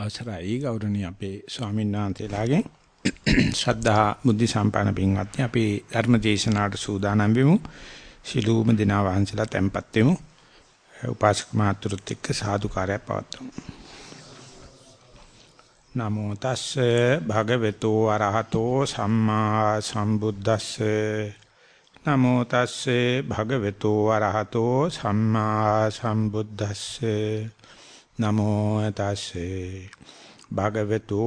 අවසරයි ගෞරවනීය අපේ ස්වාමීන් වහන්සේලාගෙන් ශ්‍රද්ධා බුද්ධ සම්පන්න පින්වත්නි අපි ධර්ම දේශනාවට සූදානම් වෙමු. ශිලූම දිනා වහන්සේලා tempත් වෙමු. උපාසක මාතුරුත් එක්ක සාදුකාරය පවත්වමු. නමෝ තස්සේ භගවතු වරහතෝ සම්මා සම්බුද්දස්සේ නමෝ තස්සේ භගවතු වරහතෝ සම්මා සම්බුද්දස්සේ නමෝ තස්සේ. භගවතු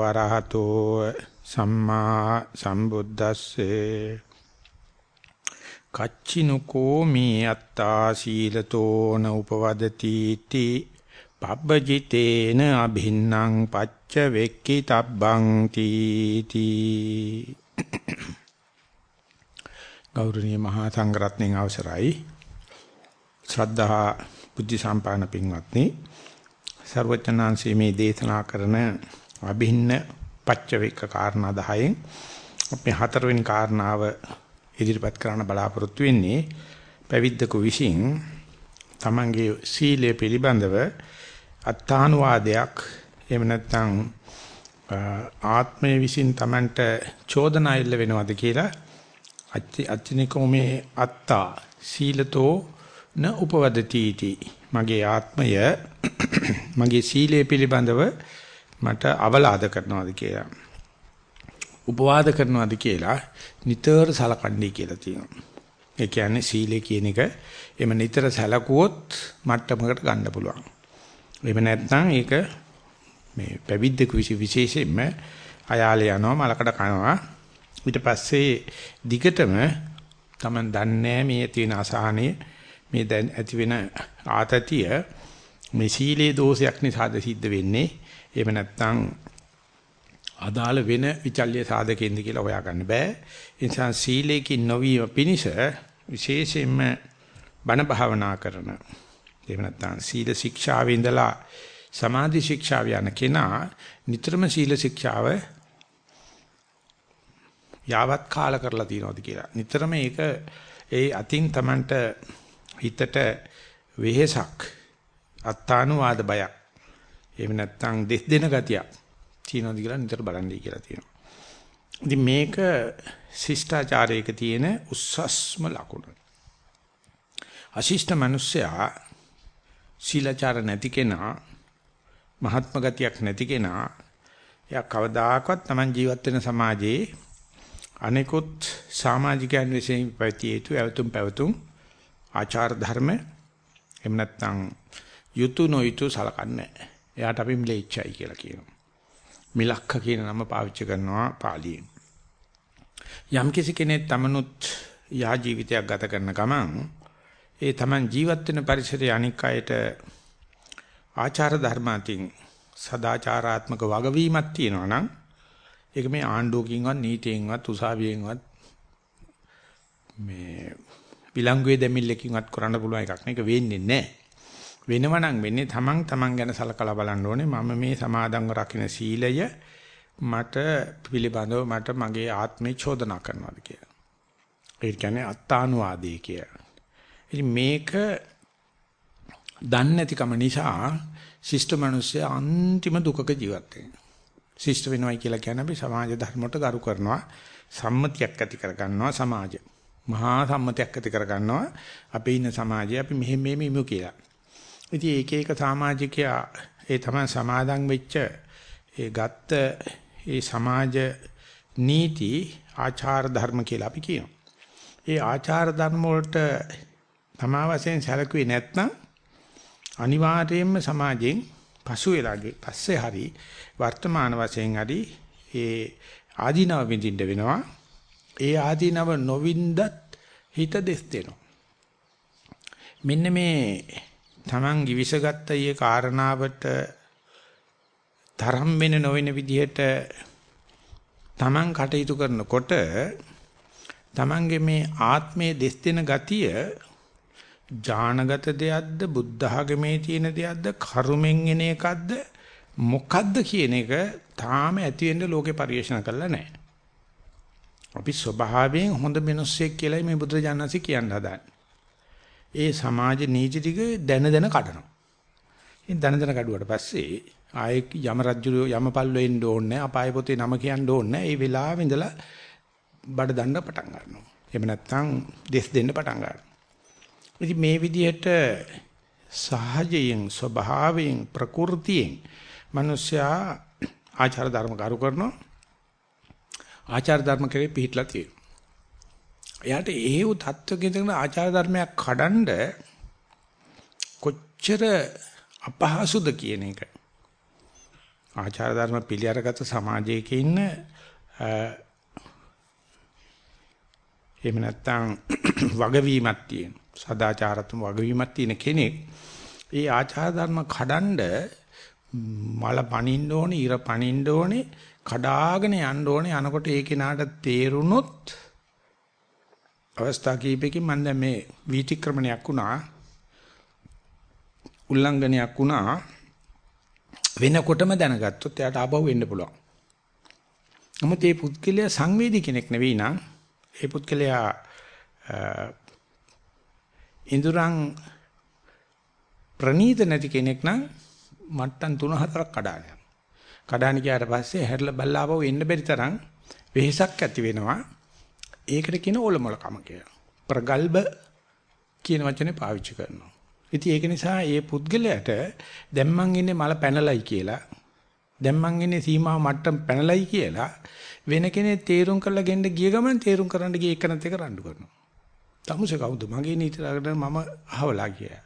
අරහතෝ සම්මා සම්බුද්දස්සේ. කච්චිනුකෝ මේ අත්තා සීලතෝ න උපවදති ති. පබ්බජිතේන අභින්නම් පච්ච වෙක්කි තබ්බං තීති. ගෞරවනීය මහා සංඝරත්නයන් අවසරයි. ශ්‍රද්ධා බුද්ධ සම්පාදන පින්වත්නි ਸਰවචනාංශයේ මේ දේශනා කරන අභින්න පච්චවේක කාරණා 10න් අපි හතරවෙනි කාරණාව ඉදිරිපත් කරන්න බලාපොරොත්තු වෙන්නේ පැවිද්දකු විසින් තමන්ගේ සීලය පිළිබඳව අත්තානුවාදයක් එහෙම නැත්නම් ආත්මය විසින් තමන්ට චෝදනා ඉල්ල වෙනවද කියලා අච්චි අච්චනිකෝ මේ අත්තා සීලතෝ න උපවදති මගේ ආත්මය මගේ සීලය පිළිබඳව මට අවලාද කරනවාද කියලා උපවාද කරනවාද කියලා නිතර සලකන්නේ කියලා තියෙනවා. ඒ කියන්නේ සීලය කියන එක එම නිතර සැලකුවොත් මට්ටමකට ගන්න පුළුවන්. එහෙම නැත්නම් ඒක මේ පැවිද්දක විශේෂයෙන්ම අයාලේ යනවා මලකඩ කනවා ඊට පස්සේ දිගටම Taman දන්නේ මේ තියෙන අසහනේ මේ දැන් ඇති වෙන ආතතිය මේ සීලේ දෝෂයක් නිසාද සිද්ධ වෙන්නේ? එහෙම නැත්නම් අදාළ වෙන විචල්්‍ය සාධකෙන්ද කියලා හොයාගන්න බෑ. ඒ නිසා සීලේකින් නොවීම පිණිස විශේෂයෙන්ම බණ භාවනා කරන එහෙම නැත්නම් සීල ශික්ෂාවේ ඉඳලා සමාධි ශික්ෂාව යන කෙනා නිතරම සීල ශික්ෂාව යාවත් කාල කරලා තියනවාද කියලා. නිතරම ඒක ඒ අතින් Tamanට හිතට වෙහෙසක් අත්තානුවාද බයක් එහෙම නැත්නම් දෙස් දෙන ගතියක් තියෙනවද කියලා නිතර බලන්නයි කියලා තියෙනවා. ඉතින් මේක ශිෂ්ටාචාරයක තියෙන උස්සස්ම ලකුණ. අශිෂ්ට මිනිස්සයා සීලාචාර නැති කෙනා මහත්ම ගතියක් නැති කෙනා එයා කවදාකවත් Taman ජීවත් වෙන සමාජයේ අනෙකුත් සමාජිකයන් විසින් පැවතිය යුතු ඇවතුම් පැවතුම් ආචාර ධර්ම එහෙම නැත්නම් යුතු නොයුතු සලකන්නේ එයාට අපි මිලෙච්චයි කියලා කියනවා. මිලක්ක කියන නම පාවිච්චි කරනවා පාලියෙන්. යම් කිසි කෙනෙක් තමනුත් යා ජීවිතයක් ගත කරන ගමන් ඒ තමන් ජීවත් වෙන පරිසරයේ අනික් අයට ආචාර ධර්මාතින් සදාචාරාත්මක වගවීමක් තියෙනවා නම් ඒක මේ ආණ්ඩුවකින්වත් නීතියෙන්වත් උසාවියෙන්වත් මේ විලංගුවේ දෙමිල්ලකින්වත් කරන්න පුළුවන් එකක් නේ. ඒක වෙන්නේ නැහැ. වෙනවා නම් වෙන්නේ තමන් තමන් ගැන සලකලා බලන්න ඕනේ. මම මේ සමාදන්ව රකින්න සීලය මට පිළිබඳව මට මගේ ආත්මේ චෝදනා කරනවාද කියලා. ඒ කියන්නේ අත්තානුවාදී කියලා. ඉතින් මේක දන්නේ නැතිකම නිසා ශිෂ්ට මිනිස්සු අන්තිම දුකක ජීවත් වෙනවා. ශිෂ්ට වෙනවයි කියලා කියන්නේ අපි සමාජ ධර්මයට ගරු කරනවා. සම්මතියක් ඇති කර ගන්නවා සමාජය. මහා සම්මතයක් ඇති කර ගන්නවා අපේ ඉන්න සමාජය අපි මෙහෙම මෙහෙම ඉමු කියලා. ඉතින් ඒක එක සමාජිකයා ඒ තමයි සමාදන් වෙච්ච ඒ ගත්ත ඒ සමාජ නීති ආචාර ධර්ම කියලා අපි කියනවා. ඒ ආචාර ධර්ම වලට තමා වශයෙන් සැලකුවේ නැත්නම් අනිවාර්යයෙන්ම සමාජයෙන් පසු වෙලාගේ පස්සේ හරි වර්තමාන වශයෙන් හරි ඒ ආධිනව විඳින්න වෙනවා. ඒ ආධිනව නොවින්දත් හිත දෙස් දෙනවා. මෙන්න මේ Taman givisගත්ත ඊයේ කාරණාවට තරම් වෙන නොවන විදිහට Taman කටයුතු කරනකොට Tamanගේ මේ ආත්මයේ දෙස් දෙන ගතිය ඥානගත දෙයක්ද බුද්ධ ආගමේ තියෙන දෙයක්ද කර්මෙන් එන එකක්ද මොකද්ද කියන එක තාම ඇති වෙන්න ලෝකේ පරිශන කරලා නැහැ. අපි ස්වභාවයෙන් හොඳ මිනිස්සෙක් කියලායි මේ බුදුරජාණන්සේ කියන්න හදාන්නේ. ඒ සමාජ නීති ටික දැන දැන කඩනවා. ඉතින් දැන දැන කඩුවට පස්සේ ආයේ යම රජු යමපල්ලෝ එන්න ඕනේ අපාය පොතේ නම කියන්න ඕනේ ඒ වෙලාවෙ ඉඳලා බඩ දණ්ඩ පටන් ගන්නවා. එහෙම නැත්නම් දෙස් දෙන්න පටන් ගන්නවා. ඉතින් මේ විදිහට සහජයෙන් ස්වභාවයෙන් ප්‍රകൃතියෙන් මිනිස්සයා ආචාර ධර්ම කරු කරනවා. ආචාර ධර්ම කරේ පිළිట్లా තියෙනවා. එයාට ඒව தত্ত্বක ඉඳගෙන ආචාර ධර්මයක් කඩන්ඩ කොච්චර අපහසුද කියන එක. ආචාර ධර්ම පිළිඅරගත සමාජයක ඉන්න එහෙම නැත්නම් වගවීමක් තියෙන සදාචාරත්ම වගවීමක් තියෙන කෙනෙක් ඒ ආචාර ධර්ම කඩන්ඩ මල පණින්න ඕනේ ඉර පණින්න ඕනේ කඩාගෙන යන්න ඕනේ. අනකොට ඒ කෙනාට තේරුනොත් අවස්ථා කීපෙකින් මම දැන් මේ වීතික්‍රමණයක් වුණා. උල්ලංඝනයක් වුණා. වෙනකොටම දැනගත්තොත් එයාට ආපහු වෙන්න පුළුවන්. නමුත් මේ පුද්ගලයා සංවේදී කෙනෙක් නෙවෙයි නං. ඒ පුද්ගලයා ඉඳුරන් ප්‍රනීත නැති කෙනෙක් නම් මට්ටම් 3-4ක් කඩාන යනවා. කඩාන ගියාට පස්සේ හැරිලා බල්ලාවව එන්න බැරි තරම් වෙහෙසක් ඇති වෙනවා. ඒකට කියන ඕලමලකම කියලා. ප්‍රගල්බ කියන වචනේ පාවිච්චි කරනවා. ඉතින් ඒක නිසා මේ පුද්ගලයාට දැන් මං ඉන්නේ මල පැනලයි කියලා දැන් මං ඉන්නේ සීමා මට්ටම් පැනලයි කියලා වෙන කෙනෙක් තීරුම් කරලා ගෙන්න ගිය ගමන් තීරුම් කරන්න ගිය එකනත් එක රණ්ඩු කරනවා. තමුසේ කවුද මගේ නීතිරකට මම අහවලා කියලා.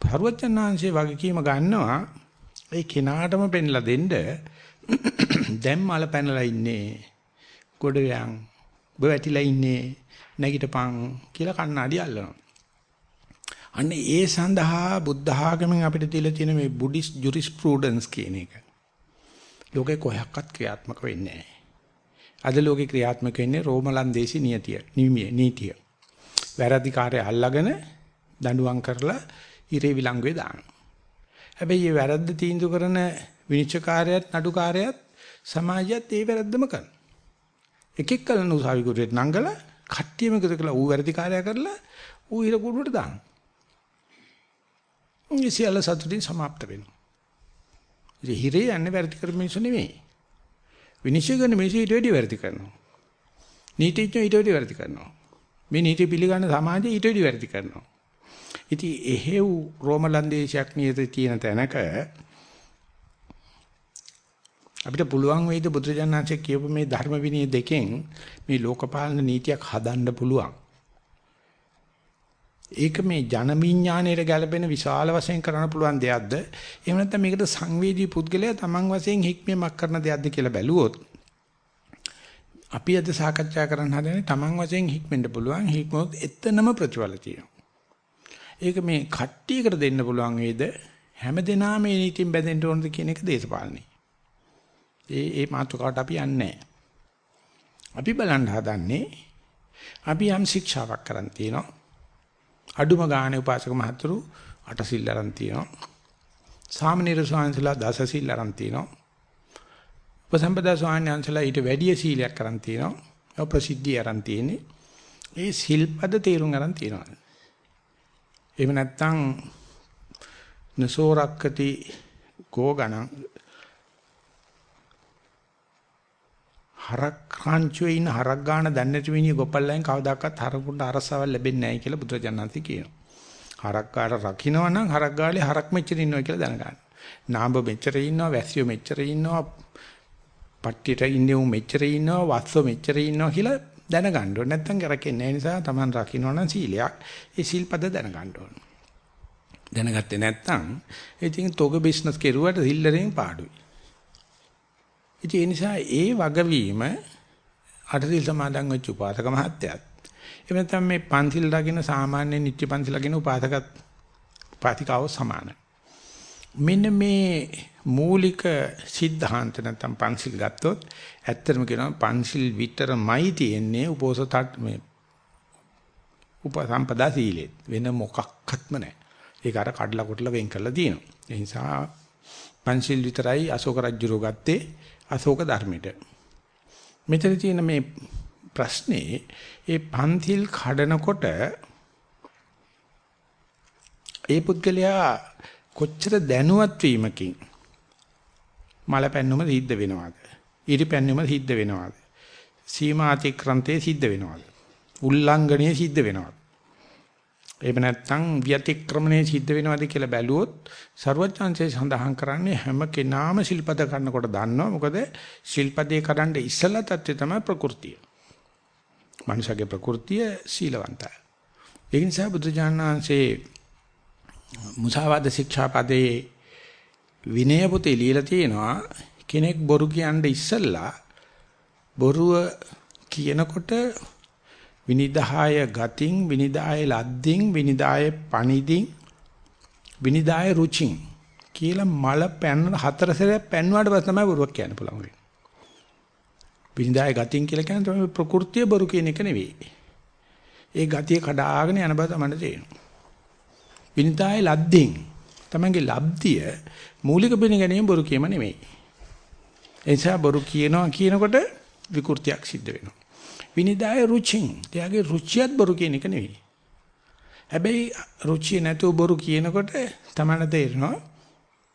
පර්වචනාංශයේ වගකීම ගන්නවා ඒ කෙනාටම පෙන්ලා දෙන්න දැන් මල පැනලා ඉන්නේ ගොඩ යන් ඔබ වැටිලා ඉන්නේ නැගිටපන් කියලා කණ්ණාඩි අල්ලනවා. අන්න ඒ සඳහා බුද්ධ ආගමෙන් අපිට දීලා තියෙන මේ බුද්දිස් ජුරිස්ප්‍රූඩන්ස් කියන එක. ලෝකේ කොහොක්වත් ක්‍රියාත්මක වෙන්නේ නැහැ. අද ලෝකේ ක්‍රියාත්මක වෙන්නේ රෝමලන්දේසි නියතිය, නීමිය, නීතිය. වැරදිකාරය අල්ලගෙන දඬුවම් කරලා ඉරේ විලංගුවේ දානවා. හැබැයි මේ වැරද්ද තීන්දුව කරන විනිශ්චයකාරයත් නඩුකාරයත් සමාජයත් ඒ වැරද්දම කරනවා. එකෙක් කලන උසාවි කුරුවෙත් නංගලා කට්ටියම එකතු කරලා ඌ වැරදිකාරයා කරලා ඌ ඉර කුඩුවට දානවා. මේ සියල්ල සතුටින් સમાપ્ત වෙනවා. ඉතින් හිරේ යන්නේ වැරදි කරපු මිනිස්සු නෙමෙයි. විනිශ්චය කරන මිනිස්සු ඊට වැඩි වැරදි කරනවා. නීතිඥයෝ ඊට වැඩි වැරදි කරනවා. මේ නීති පිළිගන්න සමාජය ඊට වැඩි වැරදි කරනවා. ඉතින් එහෙව් රෝමලන්දේශයක් නියත තියෙන තැනක අපිට පුළුවන් වේද බුදුජානනාංශයේ කියපු මේ ධර්ම විනය දෙකෙන් මේ ලෝකපාලන නීතියක් හදන්න පුළුවන්. ඒක මේ ජන විඥාණයට ගැලපෙන විශාල වශයෙන් කරන්න පුළුවන් දෙයක්ද? එහෙම නැත්නම් මේකට සංවේදී පුද්ගලයා Taman වශයෙන් හික්මීමක් කරන දෙයක්ද කියලා බැලුවොත් අපි අද සාකච්ඡා කරන්න හදන්නේ Taman වශයෙන් හික්මෙන්න පුළුවන් හික්මොත් එතනම ප්‍රතිඵල තියෙනවා. ඒක මේ කට්ටියකට දෙන්න පුළුවන් වේද හැමදෙනාම මේ නීතියෙන් බැඳෙන්න ඕනද කියන එක දේශපාලනේ. ඒ ඒ මාතෘකාවට අපි යන්නේ අපි බලන්න හදන්නේ අපි යම් ශික්ෂාවක් කරන් තියෙනවා. අඩුම ගානේ උපාසක මහතුරු අට සිල් අරන් තියෙනවා. සාමනීර ස්වාමීන්සලා දස සිල් අරන් තියෙනවා. උපසම්පදා ස්වාමීන්සලා ඊට වැඩි සීලයක් අරන් තියෙනවා. ඒ ප්‍රසිද්ධිය අරන් තියෙන්නේ. ඒ සිල්පද තේරුම් අරන් තියෙනවා. එහෙම නැත්නම් නසෝරක්කති ගෝගණං හරක් රාංචුවේ ඉන්න හරක් ගාන දැන් නැති මිනිහ ගොපල්ලෙන් කවදාකවත් හරකුන්ට අරසවල් ලැබෙන්නේ නැහැ කියලා බුදුරජාණන්ති කියනවා. හරක් ගාට රකින්නවා නම් හරක් ගාලේ හරක් මෙච්චර ඉන්නවා කියලා දැනගන්න. නාඹ මෙච්චර ඉන්නවා, වැස්සියෝ මෙච්චර ඉන්නවා, පට්ටියට ඉන්නේ උන් මෙච්චර ඉන්නවා, වස්සෝ මෙච්චර ඉන්නවා කියලා දැනගන්න ඕනේ. නැත්තම් කරකෙන්නේ නැහැ නිසා Taman රකින්නවා නම් සීලයක්. ඒ සීල්පද දැනගන්න ඕනේ. දැනගත්තේ නැත්තම් ඉතින් තොග බිස්නස් කෙරුවට සිල්ලරෙන් පාඩුයි. ඉතින් ඒ නිසා ඒ වගවීම අටසිල් සමාදන් වෙච්ච උපාසක මහත්තයත් එහෙම නැත්නම් මේ පන්සිල් රකින්න සාමාන්‍ය නිත්‍ය පන්සිල් රකින්න උපාසකත් උපාසිකාව සමානයි. මෙන්න මේ මූලික સિદ્ધාන්ත නැත්නම් පන්සිල් ගත්තොත් ඇත්තටම කියනවා පන්සිල් විතරමයි තියෙන්නේ උපෝසත මේ උපසම්පදා සීලෙත් වෙන මොකක්වත්ම නැහැ. ඒක අර කඩලා කොටලා වෙන් කරලා තියෙනවා. ඒ නිසා පන්සිල් විතරයි අශෝක රජුරෝ ගත්තේ අශෝක ධර්මයට. මෙතන තියෙන මේ ප්‍රශ්නේ ඒ පන්තිල් කඩනකොට ඒ පුද්ගලයා කොච්චර දැනුවත් වීමකින් මල පැන්නුම සිද්ධ වෙනවද? ඉරි පැන්නුම සිද්ධ වෙනවද? සීමා අතික්‍රන්තේ සිද්ධ වෙනවද? උල්ලංඝනයේ සිද්ධ වෙනවද? එහෙම නැත්නම් විතික්‍රමණය සිද්ධ වෙනවද කියලා බැලුවොත් ਸਰුවචාන්සේ සඳහන් කරන්නේ හැම කෙනාම ශිල්පද කරනකොට දන්නවා මොකද ශිල්පදේ කරන්න ඉස්සලා තත්ත්වය තමයි ප්‍රകൃතිය. මනුෂයාගේ ප්‍රകൃතිය සීලවන්තයි. ඒ නිසා බුදුජානනාංශේ මුසාවාද ශික්ෂාපදේ විනය පොතේ ලියලා තියෙනවා කෙනෙක් බොරු කියන්න ඉස්සලා බොරුව කියනකොට විනිදාය ගතින් විනිදාය ලද්දින් විනිදාය පණිදින් විනිදාය රුචින් කියලා මල පැන්න හතර සැරයක් පැන්නුවාට පස්සේ තමයි බොරුවක් කියන්න පුළුවන් වෙන්නේ. විනිදාය ගතින් කියලා කියන්නේ තමයි ප්‍රകൃතිය බොරු කියන එක නෙවෙයි. ඒ ගතිය කඩාගෙන යන බව තමයි තේරෙනවා. විනිදාය ලද්දින් තමන්ගේ ලබ්ධිය මූලික පිළිගැනීම බොරු කියම නෙමෙයි. ඒ නිසා බොරු කියනවා කියනකොට විකෘතියක් සිද්ධ වෙනවා. විනිදාය රුචින්. එයාගේ රුචියත් බොරු කියන එක නෙවෙයි. හැබැයි රුචිය නැතුව බොරු කියනකොට තමයි තේරෙනවා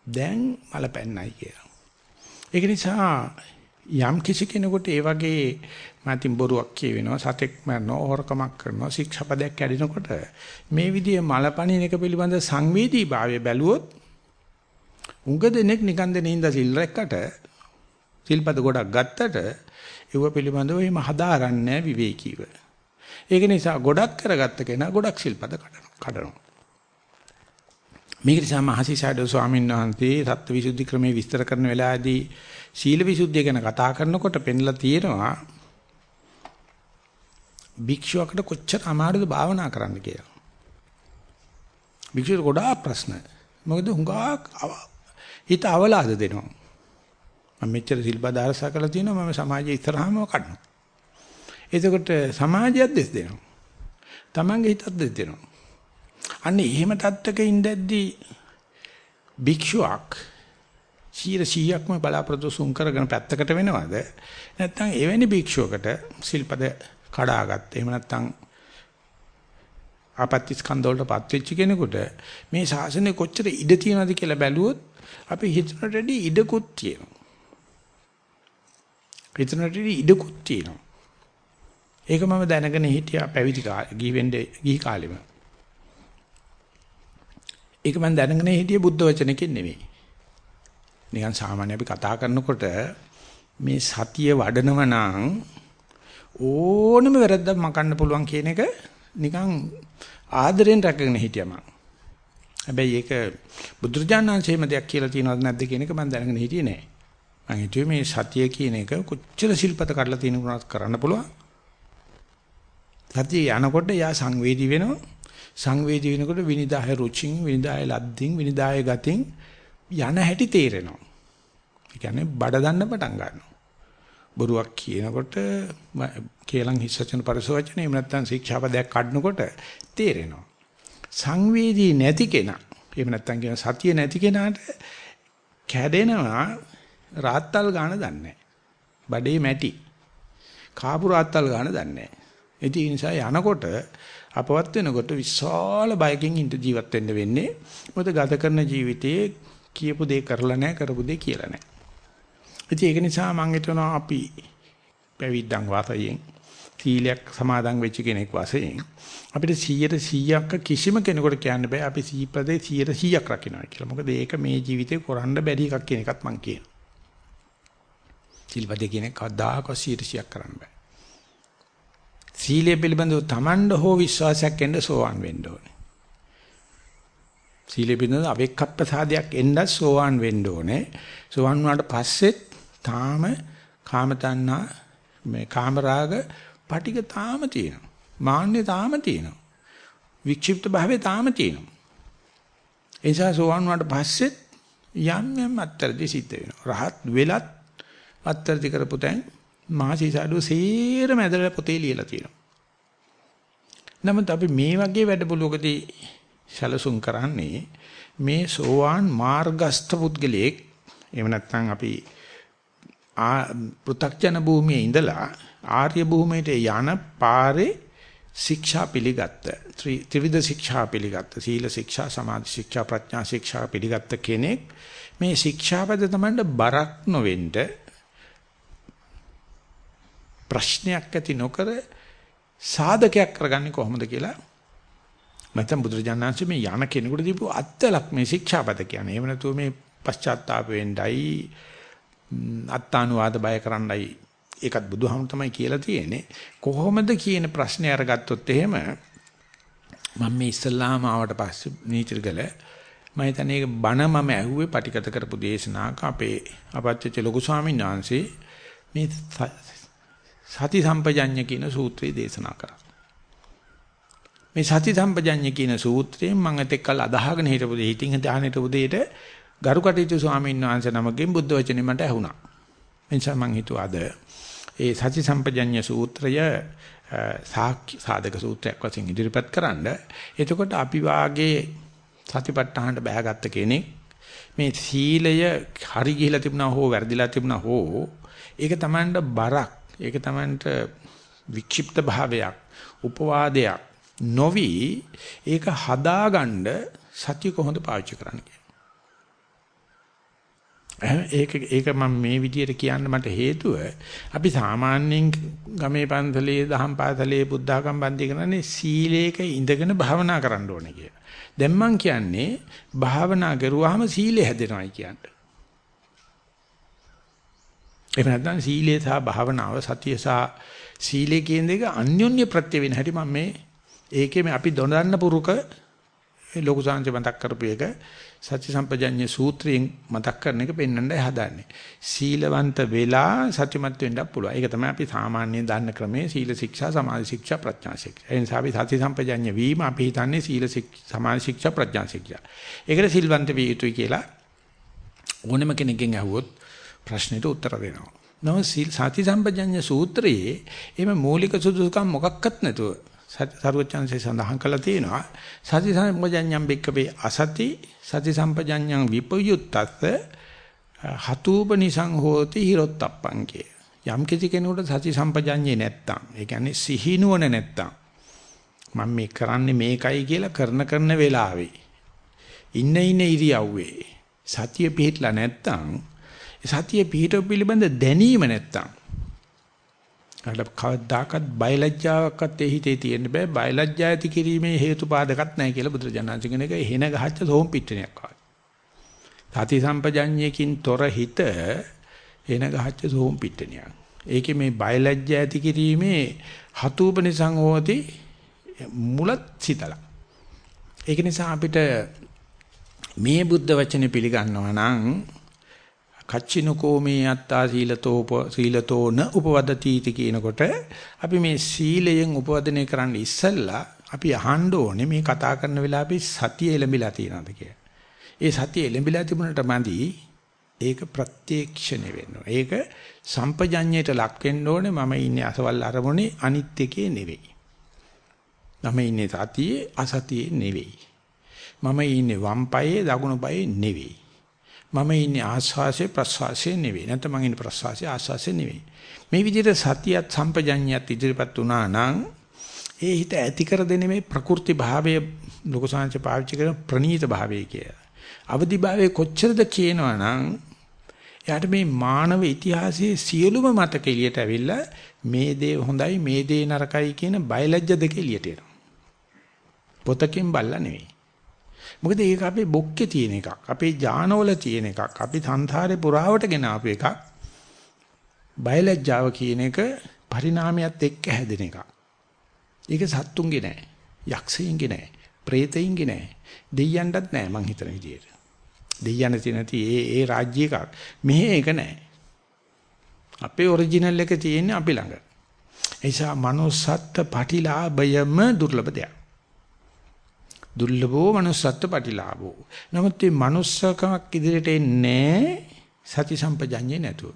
දැන් මල පැන්නයි කියලා. ඒක නිසා යම් කිසි කෙනෙකුට ඒ වගේ මාතින් බොරුවක් කියවෙනවා සතෙක් මරනවා හොරකමක් කරනවා ශික්ෂාපදයක් කැඩෙනකොට මේ විදිහේ මලපණින එක පිළිබඳ සංවේදීභාවය බැලුවොත් උඟ දෙනෙක් නිකන් දෙනින්ද සිල් රැක්කට සිල්පද ගොඩක් ගත්තට ඒව පිළිබඳව එහෙම හදාරන්නේ විවේකීව. ඒක නිසා ගොඩක් කරගත්ත කෙනා ගොඩක් ශිල්පද කඩනවා. මේක නිසා මහසිසාරද ස්වාමීන් වහන්සේ සත්‍වවිසුද්ධි ක්‍රමයේ විස්තර කරන වෙලාවේදී සීල විසුද්ධිය ගැන කතා කරනකොට පෙන්ලා තියෙනවා භික්ෂුවකට කොච්චර අමාරුද භාවනා කරන්න කියලා. භික්ෂුවට ගොඩාක් ප්‍රශ්න. මොකද හුඟක් හිත අවලාද දෙනවා. මම මෙච්චර සිල්පද ආරසා කරලා තියෙනවා මම සමාජයේ ඉස්සරහාම කඩනවා. එතකොට සමාජයත් දෙස් දෙනවා. Tamange හිතත් දෙස් දෙනවා. අන්න එහෙම තත්ත්වක ඉඳද්දී භික්ෂුවක් 100%ක්ම බලාපොරොත්තු සුන් කරගෙන පැත්තකට වෙනවද නැත්නම් එවැනි භික්ෂුවකට සිල්පද කඩාගත්ත එහෙම නැත්නම් ආපත්‍ය ස්කන්ධ වලටපත් වෙච්ච කෙනෙකුට මේ ශාසනය කොච්චර ඉඩ තියනවද කියලා බැලුවොත් අපි හිතනට වැඩි ඉඩකුත් තියෙනවා හිතනට ඉඩකුත් තියෙනවා. ඒක මම දැනගෙන හිටියා පැවිදි කාලේ ගිහි වෙන්නේ ගිහි කාලෙම. ඒක මම දැනගෙන හිටියේ බුද්ධ වචනකින් නෙවෙයි. නිකන් සාමාන්‍ය අපි කතා කරනකොට මේ සතිය වඩනව නම් ඕනම වැරද්දක් මකන්න පුළුවන් කියන එක නිකන් ආදරෙන් රැකගෙන හිටියා මම. හැබැයි ඒක බුදුරජාණන්සේම දෙයක් කියලා තියෙනවද නැද්ද කියන එක මම දැනගෙන හිටියේ නෑ. මම හිතුවේ මේ සතිය කියන එක කොච්චර සිල්පත කඩලා තියෙනවද කරන්න පුළුවන්. සතිය යනකොට යා සංවේදී වෙනවා. සංවේදී වෙනකොට විනිදාය රුචින් විනිදාය ලද්දින් විනිදාය ගතින් යන හැටි තේරෙනවා. ඒ කියන්නේ බඩ දන්න පටන් ගන්නවා. බොරුවක් කියනකොට කේලම් හිස්සචන පරිසවචන එහෙම නැත්නම් ශික්ෂාපදයක් කඩනකොට තේරෙනවා. සංවේදී නැති කෙනා එහෙම නැත්නම් කියන සතිය නැති කෙනාට කැඩෙනවා රාත්තල් ගාන දන්නේ බඩේ මැටි. කාපු රාත්තල් ගාන දන්නේ ඒ නිසා යනකොට අපවත් වෙනකොට විශාල බයකින් ඉඳ ජීවත් වෙන්න වෙන්නේ. මොකද ගත කරන ජීවිතයේ කියපු දේ කරලා නැහැ කරපු දේ කියලා නැහැ. ඉතින් ඒක නිසා මම හිතනවා අපි පැවිද්දන් වාසයෙන් සීලයක් සමාදන් වෙච්ච කෙනෙක් වශයෙන් අපිට 100%ක් කිසිම කෙනෙකුට කියන්න බෑ අපි සීපදේ 100%ක් රකින්නවා කියලා. මොකද ඒක මේ ජීවිතේ කරන්න බැරි එකක් කියන එකත් මම කියනවා. සිල්පදේ කියන කවදාකවත් 100%ක් කරන්න බෑ. සීලය පිළිබඳව Tamanda හෝ විශ්වාසයක් එන්න සෝවන් වෙන්න ඕනේ. සීලය පිළිබඳව අවෙක්කප්පසාදයක් එන්න සෝවන් වෙන්න ඕනේ. සෝවන් වුණාට පස්සෙත් තාම කාම තණ්හා මේ කාම රාග පටික තාම තියෙනවා. මාන්නේ තාම තියෙනවා. වික්ෂිප්ත භාවය තාම තියෙනවා. ඒ නිසා සෝවන් වුණාට පස්සෙත් යම් යම් අත්තරදී සිද්ධ වෙනවා. රහත් වෙලත් අත්තරදි කරපු තැන් මහසීසාඩුව සේරම ඇදලා පොතේ ලියලා තියෙනවා. නමුත් අපි මේ වගේ වැඩපොළුවකදී සැලසුම් කරන්නේ මේ සෝවාන් මාර්ගස්ත පුද්ගලයෙක් එහෙම නැත්නම් අපි පෘථග්ජන භූමියේ ඉඳලා ආර්ය භූමියට යන පාරේ ශික්ෂා පිළිගත්ත ත්‍රිවිධ ශික්ෂා පිළිගත්ත සීල ශික්ෂා සමාධි ශික්ෂා ප්‍රඥා ශික්ෂා පිළිගත්ත කෙනෙක් මේ ශික්ෂාපද තමයි බරක් නොවෙන්න ප්‍රශ්නයක් ඇති නොකර සාධකයක් කරගන්නේ කොහොමද කියලා නැත්නම් බුදුරජාණන්සේ මේ යන කෙනෙකුට දීපු අත්ලක් මේ ශික්ෂාපද කියන්නේ. එහෙම නැතුව මේ පශ්චාත්තාප වෙන්නයි අත්තානුවාද බය කරන්නයි ඒකත් බුදුහාමුදුරු තමයි කියලා තියෙන්නේ. කොහොමද කියන ප්‍රශ්නේ අරගත්තොත් එහෙම මම මේ ඉස්ලාම ආවට පස්සේ නීතිගල මම හිතන්නේ ඒක බණ මම ඇහුවේ පටිගත කරපු දේශනාවක අපේ අපච්චිච ලොකු ස්වාමීන් වහන්සේ මේ සති සම්පජඤ්ඤ කියන සූත්‍රය දේශනා කරා. මේ සති සම්පජඤ්ඤ කියන සූත්‍රයෙන් මම එතෙක්කල් අදහගෙන හිටපු දෙය හිතින් හදාන හිටපු දෙයට ගරුකටයුතු ස්වාමීන් වහන්සේ නමකින් බුද්ධ වචනේ මට ඇහුණා. එනිසා මම හිතුවා අද ඒ සති සම්පජඤ්ඤ සූත්‍රය සාක්ෂි සාධක සූත්‍රයක් වශයෙන් ඉදිරිපත් කරන්න. එතකොට අපි වාගේ සතිපට්ඨානට බෑගත්ත කෙනෙක් මේ සීලය හරි ගිහිලා තිබුණා හෝ වැරදිලා තිබුණා හෝ ඒක Tamanට බරක් ඒක Tamanට වික්ෂිප්ත භාවයක් උපවාදයක් නොවි ඒක හදාගන්න සතිය කොහොමද පාවිච්චි කරන්නේ ඒක ඒක මම මේ විදිහට කියන්න මට හේතුව අපි සාමාන්‍යයෙන් ගමේ පන්සලේ දහම් පාසලේ බුද්ධඝම් බන්දි කරන්නේ සීලේක ඉඳගෙන භාවනා කරන්න ඕනේ කියලා. දැන් මම කියන්නේ භාවනා කරුවාම සීලය හැදෙනවායි කියන්නේ. එහෙම නැත්නම් සීලය සහ භාවනාව සතිය සහ සීලය කියන දෙක අන්‍යෝන්‍ය ප්‍රත්‍ය වෙන හැටි මම මේ ඒකේ අපි දොනදන්න පුරුක ලොකු සංජ මතක් කරපු එක සති සම්පජඤ්ඤ සූත්‍රයෙන් මතක් කරන එක පෙන්වන්නයි හදන්නේ. සීලවන්ත වෙලා සත්‍යමත් වෙන්න පුළුවන්. ඒක තමයි අපි සාමාන්‍යයෙන් දන්න ක්‍රමයේ සීල ශික්ෂා, සමාධි ශික්ෂා, ප්‍රඥා ශික්ෂා. ඒ නිසා අපි සති සම්පජඤ්ඤ වීම අපි හිතන්නේ සීල සමාධි ශික්ෂා, ප්‍රඥා ශික්ෂා. ඒකට සිල්වන්ත විය යුතුයි කියලා ඕනෙම කෙනෙක්ගෙන් අහුවොත් ප්‍රශ්නෙට උත්තර දෙනවා. නම සති සම්පජඤ්ඤ සූත්‍රයේ එimhe මූලික සුදුසුකම් මොකක්වත් නැතුව සරුවචන්සේ සඳහන් කළා තියෙනවා සති සම්පජඤ්ඤම් බික්කවේ අසති සති සම්පජඤ්ඤං විපයුත්තස්ස හතූපනිසං හෝති හිරොත්තප්පං කිය. යම් කිසි කෙනෙකුට සති සම්පජඤ්ඤේ නැත්තම් ඒ කියන්නේ සිහිනුවන නැත්තම් මම මේ කරන්නේ මේකයි කියලා කරන කරන වෙලාවේ ඉන්න ඉන්න ඉරියව්වේ සතිය පිහිටලා නැත්තම් සතිය පිහිට පිළිබඳ දැනීම නැත්තම් අර කවදාකවත් බයලජ්ජාවක්වත් ඒ හිතේ තියෙන්න බෑ බයලජ්ජා ඇති කිරීමේ හේතුපාදකත් නැහැ කියලා බුදුරජාණන් කියන එක එහෙන ගහච්ච සෝම් පිටණයක් වගේ. සති සම්පජඤ්ඤයකින් තොර හිත එහෙන ගහච්ච සෝම් පිටණයක්. ඒකේ මේ බයලජ්ජා ඇති කිරීමේ හතුූපනිසං හෝති මුලත් සිතලා. ඒක නිසා අපිට මේ බුද්ධ වචනේ පිළිගන්නවා නම් කච්චිනකෝ මේ අත්තා සීලතෝ සීලතෝ න උපවදති කියනකොට අපි මේ සීලයෙන් උපවදනය කරන්න ඉස්සෙල්ලා අපි අහන්න ඕනේ මේ කතා කරන වෙලාවේ සතිය එළඹිලා තියෙනවද කියලා. ඒ සතිය එළඹිලා තිබුණට මදි ඒක ප්‍රත්‍යක්ෂණය වෙනවා. ඒක සම්පජඤ්ඤයට ලක් වෙන්න ඕනේ මම ඉන්නේ අසවල් අරමුණේ අනිත් එකේ නෙවෙයි. මම ඉන්නේ සතියේ අසතියේ නෙවෙයි. මම ඉන්නේ වම් පායේ දකුණු පායේ නෙවෙයි. මම ඉන්නේ ආස්වාසේ ප්‍රස්වාසේ නෙවෙයි. නැත්නම් මම ඉන්නේ ප්‍රස්වාසේ ආස්වාසේ නෙවෙයි. මේ විදිහට සතියත් සම්පජඤ්ඤයත් ඉදිරිපත් වුණා නම් ඒ හිත ඇති කර දෙන මේ ප්‍රකෘති භාවය ලෝක සංච පාවිච්චි කරන ප්‍රනීත භාවය කිය. අවදි භාවය කොච්චරද කියනවනම් එයාට මේ මානව ඉතිහාසයේ සියලුම මතක එළියට ඇවිල්ලා මේ දේ හොඳයි මේ දේ නරකයි කියන බයලජ්‍ය දෙක එළියට එනවා. පොතකින් බල්ලා නෙවෙයි. මොකද ඒක අපේ බොක්කේ තියෙන එකක්. අපේ ඥානවල තියෙන එකක්. අපි සංසාරේ පුරාවට ගෙන ආපු එකක්. බයලජ්ජාව කියන එක පරිණාමයත් එක්ක හැදෙන එකක්. ඒක සත්තුන්ගේ නෑ. යක්ෂයින්ගේ නෑ. പ്രേතයින්ගේ නෑ. දෙයියන්ටත් නෑ මං හිතන විදියට. දෙයියන් නැති ඒ ඒ රාජ්‍ය එකක්. මෙහෙ ඒක නෑ. අපේ ඔරිජිනල් එක තියෙන්නේ අපි ළඟ. ඒ නිසා manussත් පටිලාභයම දුර්ලභ දෙයක්. දුර්ලභෝ manussත්ව පටිලාභෝ. නමුත් මේ manussකමක් ඉදිරියට එන්නේ සති සම්පජඤ්ඤේ නැතුව.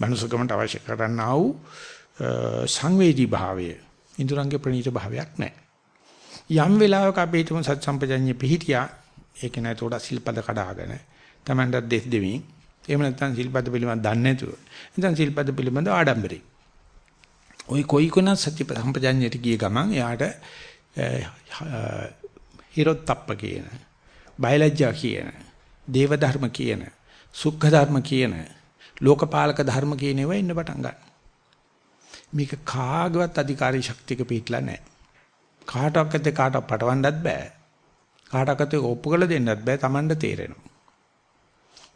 manussකමට අවශ්‍ය කරන්නා වූ සංවේදී භාවය, ඉන්ද්‍රංගේ ප්‍රණීත භාවයක් නැහැ. යම් වෙලාවක අපි හිතමු සති සම්පජඤ්ඤේ පිහිටියා ඒක නැත උඩ සිල්පද කඩාගෙන Tamanට දෙස් දෙමින් එහෙම නැත්නම් සිල්පද පිළිබඳ දන්නේ නැතුව නැත්නම් සිල්පද පිළිබඳ ආඩම්බරේ. ওই කොයි කොන සති සම්පජඤ්ඤයට ගිය ගමන් එයාට හිරොත්ප්ප කියන බයලජ්ජා කියන දේව ධර්ම කියන, සුඛ ධර්ම කියන, ලෝකපාලක ධර්ම කියන ඒවා ඉන්න පටන් ගන්නවා. මේක කාගවත් අධිකාරී ශක්තියක පිටලා නැහැ. කාටවත් කාටවත් පටවන්නත් බෑ. කාටවත් ඔප්පු කළ දෙන්නත් බෑ. Tamanda තේරෙනවා.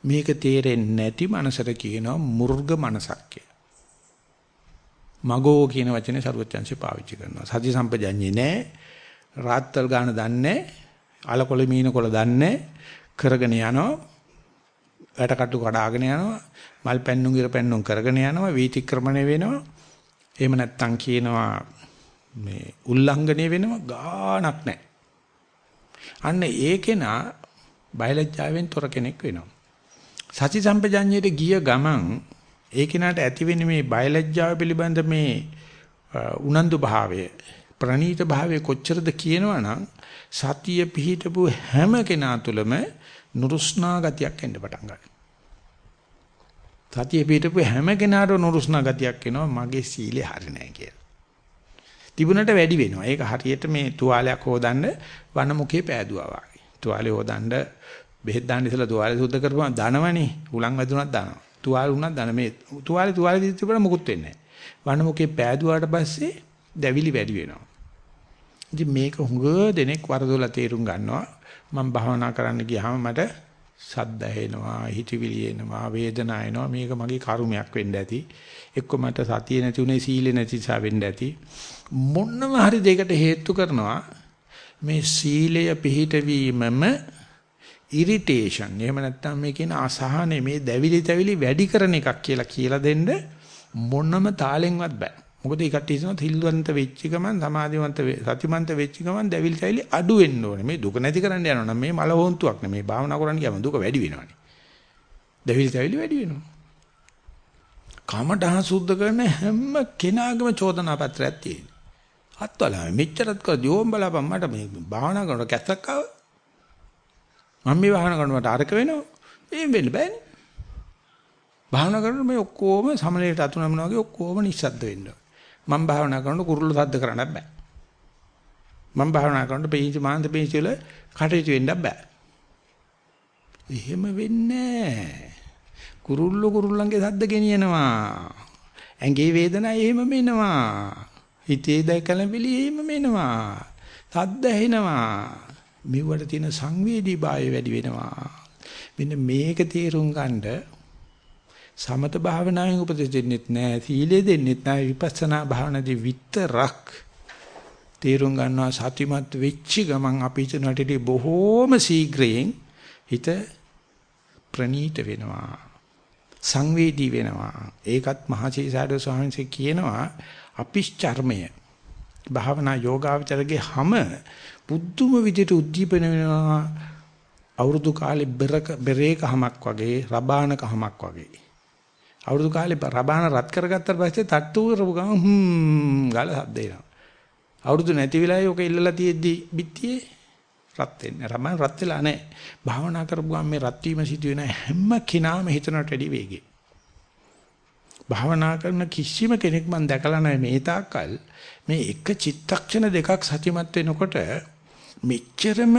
මේක තේරෙන්නේ නැති මනසට කියනවා මුර්ග මනසක් කියලා. මගෝ කියන වචනේ සරුවචන්සේ පාවිච්චි කරනවා. සති සම්පජඤ්ඤේ නැහැ. රාත්තල් ගාන දන්නේ අලකොල මීනකොල දන්නේ කරගෙන යනවා. වැටකටු කඩාගෙන යනවා. මල් පැන්නුම් ඉර පැන්නුම් කරගෙන යනවා. වීතික්‍රමණය වෙනවා. එහෙම නැත්තම් කියනවා මේ උල්ලංඝනය වෙනවා ගාණක් නැහැ. අන්න ඒකේනා බයලජ්ජාවෙන් තොර කෙනෙක් වෙනවා. සති සම්පජඤ්ඤයට ගිය ගමන් ඒ කෙනාට ඇති වෙන්නේ මේ බයලජ්ජාව පිළිබඳ මේ උනන්දු භාවය ප්‍රණීත භාවය කොච්චරද කියනවනම් සතිය පිහිටපු හැම කෙනා තුළම නුරුස්නා ගතියක් එන්න පටන් ගන්නවා. සතිය පිහිටපු හැම කෙනාට නුරුස්නා ගතියක් එනවා මගේ සීලේ හරි නැහැ කියලා. තිබුණට වැඩි වෙනවා. ඒක හරියට මේ තුවාලයක් හොදන්න වනමුකේ පෑදුවා වගේ. තුවාලේ හොදන්න බෙහෙත් දාන්න ඉස්සලා තුවාලේ සුද්ධ කරපුවම දනවනේ. උලන් වැදුනක් දානවා. තුවාලේ උනක් දන මේ තුවාලේ තුවාලේ දිච්චපර මොකුත් වෙන්නේ නැහැ. වනමුකේ පෑදුවාට පස්සේ දැවිලි වැඩි වෙනවා. ඉතින් මේක හුඟ දෙනෙක් වරදොල තේරුම් ගන්නවා. මම භාවනා කරන්න ගියාම මට සද්ද ඇහෙනවා, හිතවිලි එනවා, වේදනා එනවා. මේක මගේ කර්මයක් වෙන්න ඇති. එක්ක මට සතිය නැති උනේ සීල නැති නිසා වෙන්න ඇති. මොනම හරි දෙයකට හේතු කරනවා මේ සීලය පිහිටවීමම ඉරිටේෂන් එහෙම නැත්නම් මේ කියන අසහනේ මේ දැවිලි තැවිලි වැඩි කරන එකක් කියලා කියලා දෙන්න මොනම තාලෙන්වත් බෑ. මොකද ඒ කට්ටිය හිතනවා තිල්වන්ත වෙච්ච ගමන් සමාධිවන්ත සතිමන්ත වෙච්ච ගමන් දැවිලි තැවිලි අඩු වෙන්න ඕනේ. මේ දුක නැති කරන්න යනවා නම් මේ මල හොන්තුවක් නෙමේ භාවනා කරන්න ගියාම දුක වැඩි වෙනවානේ. දැවිලි තැවිලි වැඩි වෙනවා. කමඨහ සුද්ධ කරන හැම කෙනාගේම චෝදනා පත්‍රයක් තියෙනවා. අත්වලා මෙච්චරත් කර දියෝම් බලපන් මට මේ භාවනා කරනකොට කැස්සක් ආවා. මම මේ භාවනා කරනකොට අරක වෙනවා. එහෙම වෙන්න බෑනේ. භාවනා කරනකොට මේ ඔක්කොම සමලයට අතුනමනවා වගේ ඔක්කොම නිස්සද්ද වෙන්න. මම භාවනා කරනකොට කුරුල්ල සද්ද කරන්නත් බෑ. මම භාවනා කරනකොට පේජි මාන්ත පේජි වල කටයුතු වෙන්නත් බෑ. එහෙම වෙන්නේ කුරුල්ල කුරුල්ලන්ගේ සද්ද ගෙනියනවා. ඇඟේ වේදනාව එහෙම මෙනවා. හිතේ දැකලපිලි එහෙම මෙනවා. සද්ද ඇහෙනවා. මෙවට තියෙන සංවේදී භාවය වැඩි වෙනවා. මෙන්න මේක තේරුම් ගන්නද සමත භාවනාවෙන් උපදෙස් දෙන්නෙත් නෑ, සීලය දෙන්නෙත් නෑ, විපස්සනා භාවනාදී විතරක් තේරුම් ගන්නවා සතිමත් වෙච්ච ගමන් අපි හිතනටදී බොහෝම ශීඝ්‍රයෙන් හිත ප්‍රනීත වෙනවා. සංවේදී වෙනවා. ඒකත් මහචීසාරද ස්වාමීන් වහන්සේ කියනවා අපිෂ්චර්මය භාවනා යෝගාවචරගේ හැම පුදුම විදිහට උද්දීපන වෙනවා අවුරුදු කාලේ බෙරක බෙරේක හමක් වගේ රබානක හමක් වගේ අවුරුදු කාලේ රබාන රත් කරගත්තාට පස්සේ තට්ටු කරපු ගමන් හ්ම් ගාලා හද්ද එනවා. අවුරුදු නැති වෙලාවේ ඔක ඉල්ලලා තියෙද්දි පිටියේ රත් වෙන්නේ. රබාන රත් වෙලා නැහැ. භාවනා කරපු ගමන් මේ රත් වීම සිදු වෙන හැම කෙනාම හිතනට වැඩි වේගෙ. භාවනා කරන කිසිම කෙනෙක් මම දැකලා නැහැ මේ තාක්කල්. මේ එක චිත්තක්ෂණ දෙකක් සතිමත් වෙනකොට මෙච්චරම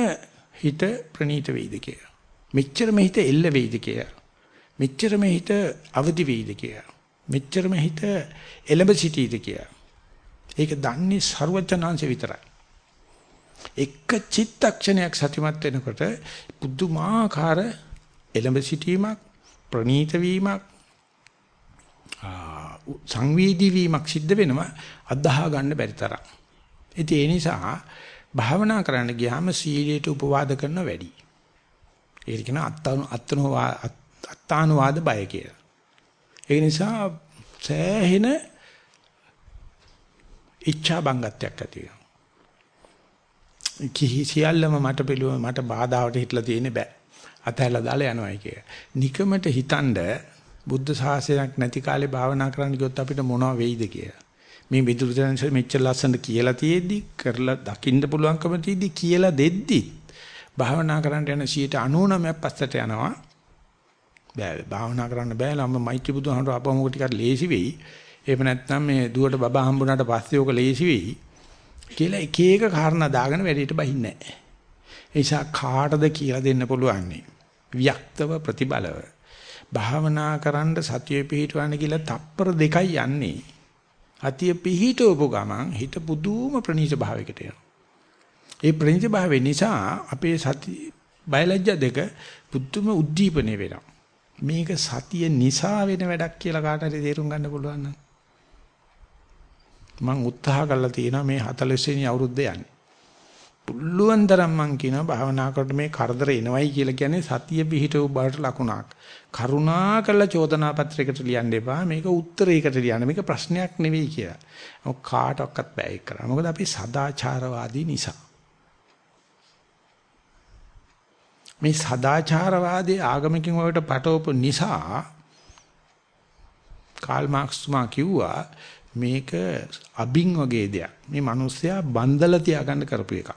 හිත ප්‍රනීත වෙයිද කියලා. මෙච්චරම හිත එල්ල වෙයිද කියලා. මෙච්චරම හිත අවදි වෙයිද කියලා. මෙච්චරම හිත එළඹ සිටීද කියලා. ඒක දන්නේ ਸਰවඥාන්සේ විතරයි. එක චිත්තක්ෂණයක් සතිමත් වෙනකොට පුදුමාකාර එළඹ සිටීමක් ප්‍රනීත වීමක් සංවේදී වීමක් සිද්ධ වෙනවා අදාහ ගන්න බැරි තරම්. ඉතින් ඒ නිසා භාවනා කරන්න ගියාම සීලයට උපවාද කරන වැඩි. ඒක කියන අත්තනෝ අත්තනෝ අත්තානුවාද බය කියලා. ඒ නිසා සෑහෙන ඉච්ඡා බංගත්වයක් ඇති වෙනවා. කිහි සියල්ලම මට පිළුව මට බාධාවට හිටලා තියෙන්නේ බෑ. අතහැරලා දාලා යනවායි කිය. නිකමට හිතනද බුද්ධ ශාසනයක් නැති කාලේ භාවනා කරන්න ගියොත් අපිට මොනව වෙයිද කියලා. මේ විදුරුදන්ස මෙච්චර ලස්සනට කියලා තියෙද්දි කරලා දකින්න පුළුවන්කම තියෙද්දි කියලා දෙද්දි භාවනා කරන්න යන 99ක් පස්සට යනවා බෑ භාවනා කරන්න බෑ ළම මෛත්‍රී බුදුහාමර අපමොක ටිකක් ලේසි වෙයි එහෙම නැත්නම් මේ දුවට බබා හම්බුනාට පස්සේ ඕක ලේසි වෙයි කියලා එක එක කාරණා දාගෙන වැඩේට බහින්නේ නැහැ ඒ නිසා කාටද කියලා දෙන්න පුළුවන් වික්තව ප්‍රතිබලව භාවනා කරන්න සතිය පිහිටවන්න කියලා තප්පර දෙකයි යන්නේ. අතිය පිහිටවපු ගමන් හිත පුදුම ප්‍රණීත භාවයකට එනවා. ඒ ප්‍රණීත භාවය නිසා අපේ සති බයලජ්ජා දෙක පුදුම උද්දීපනය වෙනවා. මේක සතිය නිසා වෙන වැඩක් කියලා කාට හරි තේරුම් ගන්න පුළුවන් නම් මම උත්සාහ කරලා තියෙනවා මේ 40 වෙනි අවුරුද්ද යන්නේ. පුළුවන් තරම් මං කියනවා භාවනා කරද්දී මේ කරදර එනවයි කියලා කියන්නේ සතිය පිහිටව බවට ලකුණක්. කරුණා කළ චෝදනා පත්‍රයකට ලියන්න එපා. මේක උත්තරයකට ලියන්න. මේක ප්‍රශ්නයක් නෙවෙයි කියලා. මොක කාටවත් බෑ ඒක කරන්න. මොකද අපි සදාචාරවාදී නිසා. මේ සදාචාරවාදී ආගමිකින් වලට පටවපු නිසා කාල් මාක්ස් තුමා කිව්වා මේක අබින් වගේ දෙයක්. මේ මිනිස්සයා බන්දලා තියාගන්න කරපු එකක්.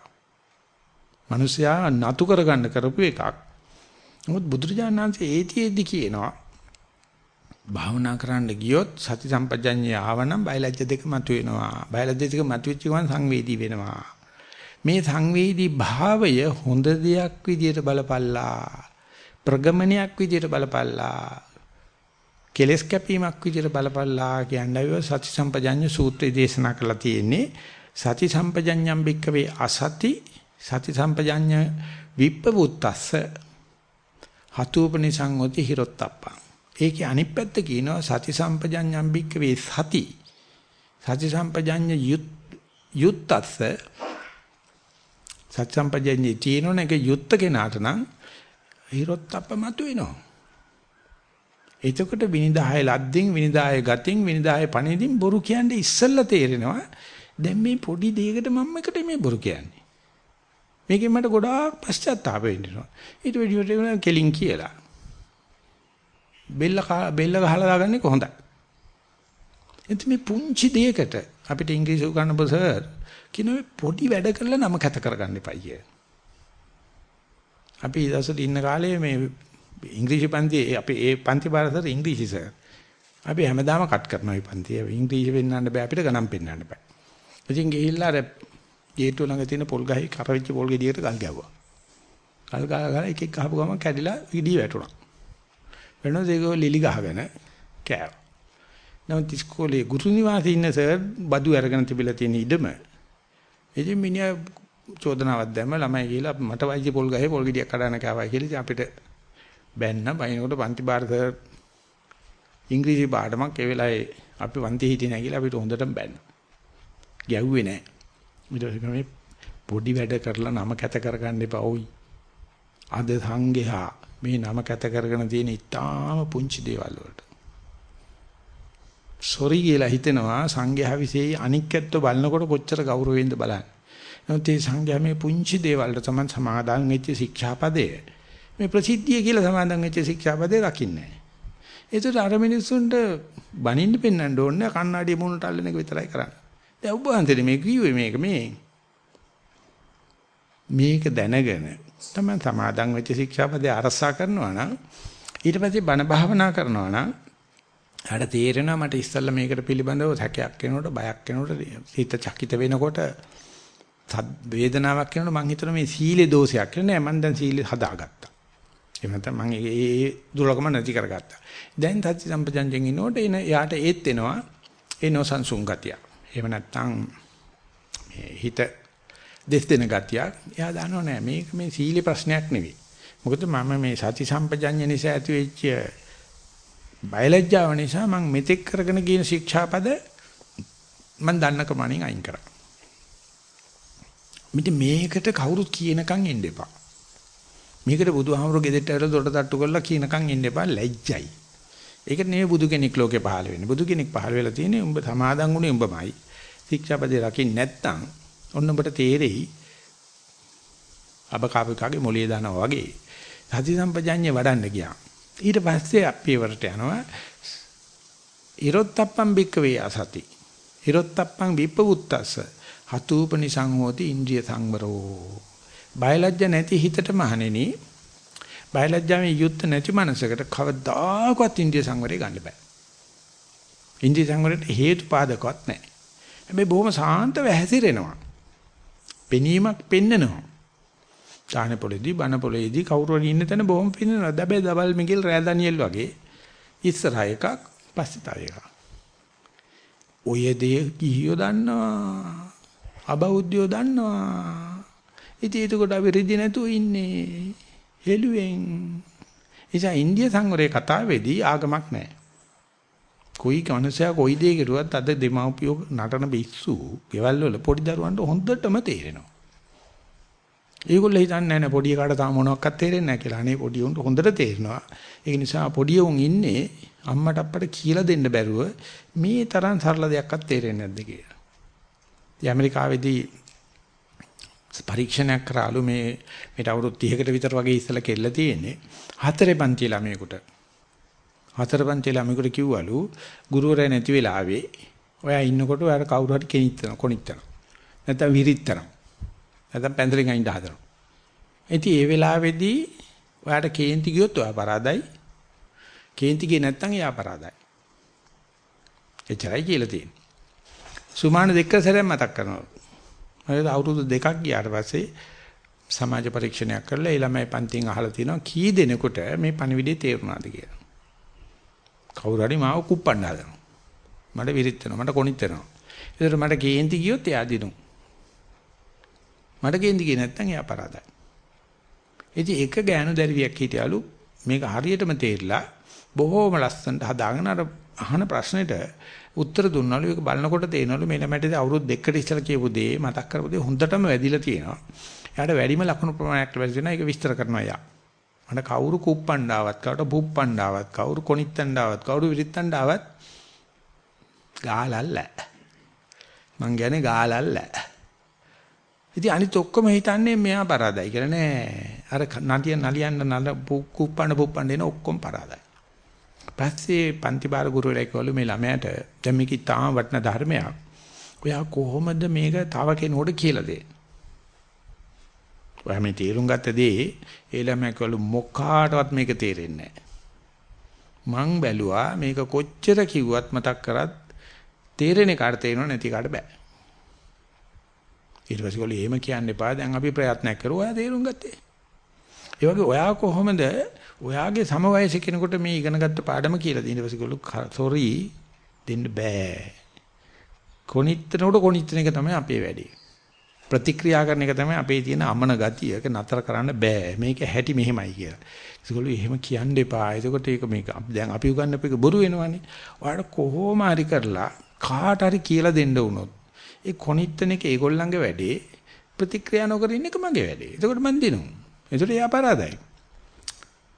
මිනිසයා නතු කරගන්න කරපු එකක්. නමුත් බුදුරජාණන් වහන්සේ ඒතිෙද්දි කියනවා භාවනා කරන්න ගියොත් සති සම්පජඤ්ඤය ආවනම් බයලජ්‍ය දෙක මතුවෙනවා. බයලජ්‍ය දෙක මතුවෙච්ච ගමන් සංවේදී වෙනවා. මේ සංවේදී භාවය හොඳ දෙයක් විදියට බලපල්ලා. ප්‍රගමනයක් විදියට බලපල්ලා. කෙලස් කැපීමක් විදියට බලපල්ලා කියන්නේ සති සම්පජඤ්ඤ සූත්‍රය දේශනා කරලා තියෙන්නේ. සති සම්පජඤ්ඤම් බික්කවේ අසති සති සම්පජඤ්ඤ විප්පවුත්තස්ස හතුූපනිසං ඔති හිරොත්තප්පං ඒකේ අනිත් පැත්ත කියනවා සති සම්පජඤ්ඤම් බික්කවේ සති සති සම්පජඤ්ඤ යුත්තස්ස සති සම්පජඤ්ඤේ තියෙනවනේ ඒක යුත්ත කෙනාට නම් හිරොත්තප්ප මතුවෙනවා එතකොට විනිදාය ලද්දෙන් විනිදාය ගතින් විනිදාය පණිදින් බොරු කියන්නේ ඉස්සෙල්ලා තේරෙනවා දැන් මේ පොඩි දෙයකට මම එකට මේ බොරු කියන්නේ මේකෙන් මට ගොඩාක් පශ්චාත්තාප වෙන්නවා. ඊට වෙඩියට කෙලින් කියලා. බෙල්ල බෙල්ල ගහලා දාගන්නේ කොහොඳයි. එතන මේ පුංචි දෙයකට අපිට ඉංග්‍රීසි උගන්වපු සර් කියන පොඩි වැඩ කරලා නම කැත කරගන්න එපා කිය. අපි ඊදසට ඉන්න කාලේ මේ ඉංග්‍රීසි පන්ති අපි ඒ පන්ති පාරසර ඉංග්‍රීසි සර්. අපි හැමදාම කට් කරනවා මේ පන්තිය. ඉංග්‍රීසි වෙන්නන්න බෑ අපිට ගණන් පෙන්නන්න බෑ. ඉතින් ගිහිල්ලා අර ගේට්ටුව ළඟ තියෙන පොල් ගහේ කරවිච්ච පොල් ගෙඩියකට ගල් ගැව්වා. ගල් ගහලා එක එක ගහපු ගමන් කැඩිලා ඉඩිය වැටුණා. වෙනද ඒක ලිලි ගහගෙන කෑවා. නමුත් ඉස්කෝලේ ගුරු නිවාසයේ ඉන්න සර් බදු අරගෙන තිබිලා තියෙන ඉඩම ඉතින් මිනිහා චෝදනාවක් දැම්ම ළමයි කියලා මට වයිජි පොල් ගහේ පොල් ගෙඩියක් කඩන කෑවයි කියලා ඉතින් අපිට බැන්න බයිනකොට පන්ති බාර සර් ඉංග්‍රීසි පාඩමක් ඒ වෙලාවේ අපි පන්ති හිටියේ නැහැ කියලා අපිට හොඳටම බැන්න. ගැව්වේ නැහැ. ඊට මේ පොඩි වැඩ කරලා නම කැත කරගන්න එපා. ඔයි. අද සංඝයා මේ නම කැත කරගෙන තියෙන ඉතාම පුංචි දේවල් වලට. සොරි කියලා හිතෙනවා සංඝයා විශේෂ අනික් ඇත්ත බලනකොට කොච්චර ගෞරවයෙන්ද බලන්න. නමුත් මේ සංඝයා මේ පුංචි දේවල්ට තමයි සමාදන් වෙච්ච ශික්ෂාපදය. මේ ප්‍රසිද්ධිය කියලා සමාදන් වෙච්ච ශික්ෂාපදේ රකින්නේ නැහැ. ඒකට අර මිනිස්සුන්ට බනින්න පෙන්වන්න ඕනේ කණ්ණාඩිය මුණට අල්ලන එක විතරයි කරන්නේ. දැන් ඔබ වහන්සේ මේ කිව්වේ මේක මේ මේක දැනගෙන තමයි සමාදන් වෙච්ච ශික්ෂාපදේ අරසා කරනවා නම් ඊට පස්සේ බණ භාවනා කරනවා නම් ආට තේරෙනවා මට ඉස්සල්ලා මේකට පිළිබඳව සැකයක් එනකොට බයක් එනකොට හිත චකිත වෙනකොට වේදනාවක් එනකොට මං හිතනවා මේ සීලේ දෝෂයක් නෑ මං දැන් සීලේ හදාගත්තා. එහෙම නැත්නම් මං ඒ දුර්ලභම නැති කරගත්තා. දැන් තත්ති සම්පජන්ජෙන් ඉනකොට එන යාට ඒත් එනවා ඒ නොසන්සුන් ගතිය. එහෙම නැත්නම් මේ හිත දෙස් දෙන ගතියක් එයා දන්නව නෑ මේක මේ සීල ප්‍රශ්නයක් නෙවෙයි. මොකද මම මේ සති සම්පජඤ්ඤ නිසා ඇති වෙච්ච බයලජ්ජාව නිසා මම මෙතෙක් කරගෙන ගියන ශික්ෂාපද මම දන්න කමණින් අයින් කරා. මිට මේකට කවුරුත් කියනකම් එන්න එපා. මේකට බුදුහාමුදුරු ගෙදරට ඇවිල්ලා දොඩ තට්ටු කරලා කියනකම් එන්න එපා ලැජ්ජයි. ඒක නෙවෙයි බුදු කෙනෙක් ලෝකේ පහළ වෙන්නේ. බුදු කෙනෙක් පහළ වෙලා තියෙන්නේ උඹ සමාදන් වුණේ උඹමයි. ශික්ෂාපදේ රකින්න නැත්නම් ඔන්න ඔබට තේරෙයි අබකාපිකාගේ මොළිය දානවා වගේ සති සම්පජඤ්ඤය වඩන්න ගියා. ඊට පස්සේ අපේවරට යනවා ඉරොත්තප්පම් බික්කවේ අසති. ඉරොත්තප්පම් විප්පවුත්තස්ස හතූපනි සංහෝති ඉන්ද්‍රිය සංවරෝ. බයලජ්ජ නැති හිතට මහණෙනි බයලජ්ජාවේ යුත් නැති මනසකට කවදාකවත් ඉන්ද්‍රිය සංවරය ගන්න බෑ. ඉන්ද්‍රිය සංවරයට හේතු පාදකවත් නැහැ. හැබැයි බොහොම සාන්තව හැසිරෙනවා. පෙනීමක් පෙන්නනවා. දාහනේ පොලේදී බණ පොලේදී කවුරු හරි ඉන්න තැන බොහොම පින්නනවා. දැබේ දබල් මිගෙල් රෑ ඩැනියෙල් වගේ ඉස්සරහ එකක් පස්සේ තව එකක්. ඔය දේ කිහියෝ දන්නවා. අබෞද්ධයෝ දන්නවා. ඉතින් ඒකට අපි රිදි නැතුව ඉන්නේ. හෙළුවෙන්. එසා ඉන්දිය සංවරයේ කතාවේදී ආගමක් නැහැ. කොයි කනසයා කොයි දේ කරුවත් අද දෙමව්පියෝ නටන බිස්සු ගෙවල් වල පොඩි දරුවන්ට හොඳටම තේරෙනවා. ඒගොල්ලෝ හිතන්නේ නැහැ පොඩි එකාට තාම මොනවක්වත් තේරෙන්නේ නැහැ කියලා. අනේ පොඩි උන්ට හොඳට තේරෙනවා. ඒ නිසා පොඩි උන් ඉන්නේ අම්මට අප්පට කියලා දෙන්න බැරුව මේ තරම් සරල දෙයක්වත් තේරෙන්නේ නැද්ද කියලා. ඉතින් ඇමරිකාවේදී පරීක්ෂණයක් කරාලු මේ මේට අවුරුදු 30කට විතර වගේ ඉස්සලා කෙල්ල තියෙන්නේ. හතරේ පන්ති ළමයෙකුට. හතර පන්ති ළමයෙකුට කිව්වලු ගුරුවරයා නැති වෙලාවේ ඔයා ඉන්නකොට ඔයාට කවුරු හරි කෙනිත්තන කොනිත්තන. නැත්නම් විරිත්තන. නැත්නම් පැන්සලෙන් අයින් හදනවා. ඉතින් ඒ වෙලාවේදී ඔයාට කේන්ති ගියොත් ඔයා පරාදයි. කේන්ති ගියේ නැත්නම් එයා පරාදයි. එච්චරයි කියලා තියෙන්නේ. සුමාන දෙක සැරයක් මතක් කරනවා. මම අවුරුදු දෙකක් ගියාට පස්සේ සමාජ පරීක්ෂණයක් කරලා ඒ ළමයි පන්තියෙන් අහලා තිනවා කී දෙනෙකුට මේ පණිවිඩය තේරුණාද කියලා. කවුරු හරි මාව කුප්පන්න හදනවා. මට විරිත් වෙනවා මට කොනිත් වෙනවා. ඒතර මට කේන්ති ගියොත් එයා දිනු. මට කේන්ති ගියේ නැත්නම් එයා පරාදයි. ඉතින් එක ගෑනු දැරිවියක් හිටියලු මේක හරියටම තේරිලා බොහෝම ලස්සනට හදාගෙන අර අහන ප්‍රශ්නෙට උත්තර දුන්නලු ඒක බලනකොට තේනවලු මේ ළමයට අවුරුදු දෙකකට ඉස්සර කියපු දේ මතක් කරපු දේ හොඳටම වැදිලා තියෙනවා. එයාට වැඩිම ලකුණු ප්‍රමාණයක් ලැබෙලා තියෙනවා. ඒක විස්තර කරනවා යා. මට කවුරු කුප්පණ්ඩාවත් කවට පුප්පණ්ඩාවත් කවුරු කොනිත්තණ්ඩාවත් කවුරු විරිත්තණ්ඩාවත් ගාලල්ල. මං කියන්නේ ගාලල්ල. ඉතින් අනිත් ඔක්කොම හිතන්නේ මෙයා පරාදයි කියලා නෑ. අර නටිය නලියන්න නල කුප්පණ පුප්පණ දෙන ඔක්කොම පරාදයි. පස්සේ පන්ති බාර ගුරුවරයෙක් කිව්වලු මේ ළමයාට දැන් මේක තාම වටින ධර්මයක්. ඔයා කොහොමද මේක තව කෙනෙකුට කියලා දෙන්නේ? ඔයා මේ තේරුම් ගත්ත දේ ඒ ළමයා කළු මොකාටවත් මේක තේරෙන්නේ මං බැලුවා මේක කොච්චර කිව්වත් මතක් කරත් තේරෙන එකට තේරෙනව නැති එකට බෑ. ඊට පස්සේ කොල්ලෝ එහෙම කියන්න එපා. දැන් අපි ප්‍රයත්නයක් කරුවා. ඔයා තේරුම් ගත්තේ. ඒ වගේ ඔයා කොහොමද ඔයාගේ සමවයස කෙනෙකුට මේ ඉගෙනගත්ත පාඩම කියලා දෙන්න ඊට පස්සේ කොල්ලෝ සෝරි දෙන්න බෑ. කොනිටනකොට කොනිටන එක තමයි අපේ වැඩේ. ප්‍රතික්‍රියා කරන එක තමයි අපේ තියෙන අමන ගතියක නතර කරන්න බෑ. මේක හැටි මෙහෙමයි කියලා. ඒකවලු එහෙම කියන්න එපා. එතකොට ඒක මේක දැන් අපි උගන්නපු එක බොරු වෙනවනේ. ඔයාලට කොහොම හරි කරලා කාට හරි කියලා දෙන්න වුණොත් ඒ කොනිට්ටන එක ඒගොල්ලන්ගේ වැඩේ ප්‍රතික්‍රියා නොකර ඉන්න එක මගේ වැඩේ. එතකොට මන් දිනුම්. එතකොට එයා අපරාධයි.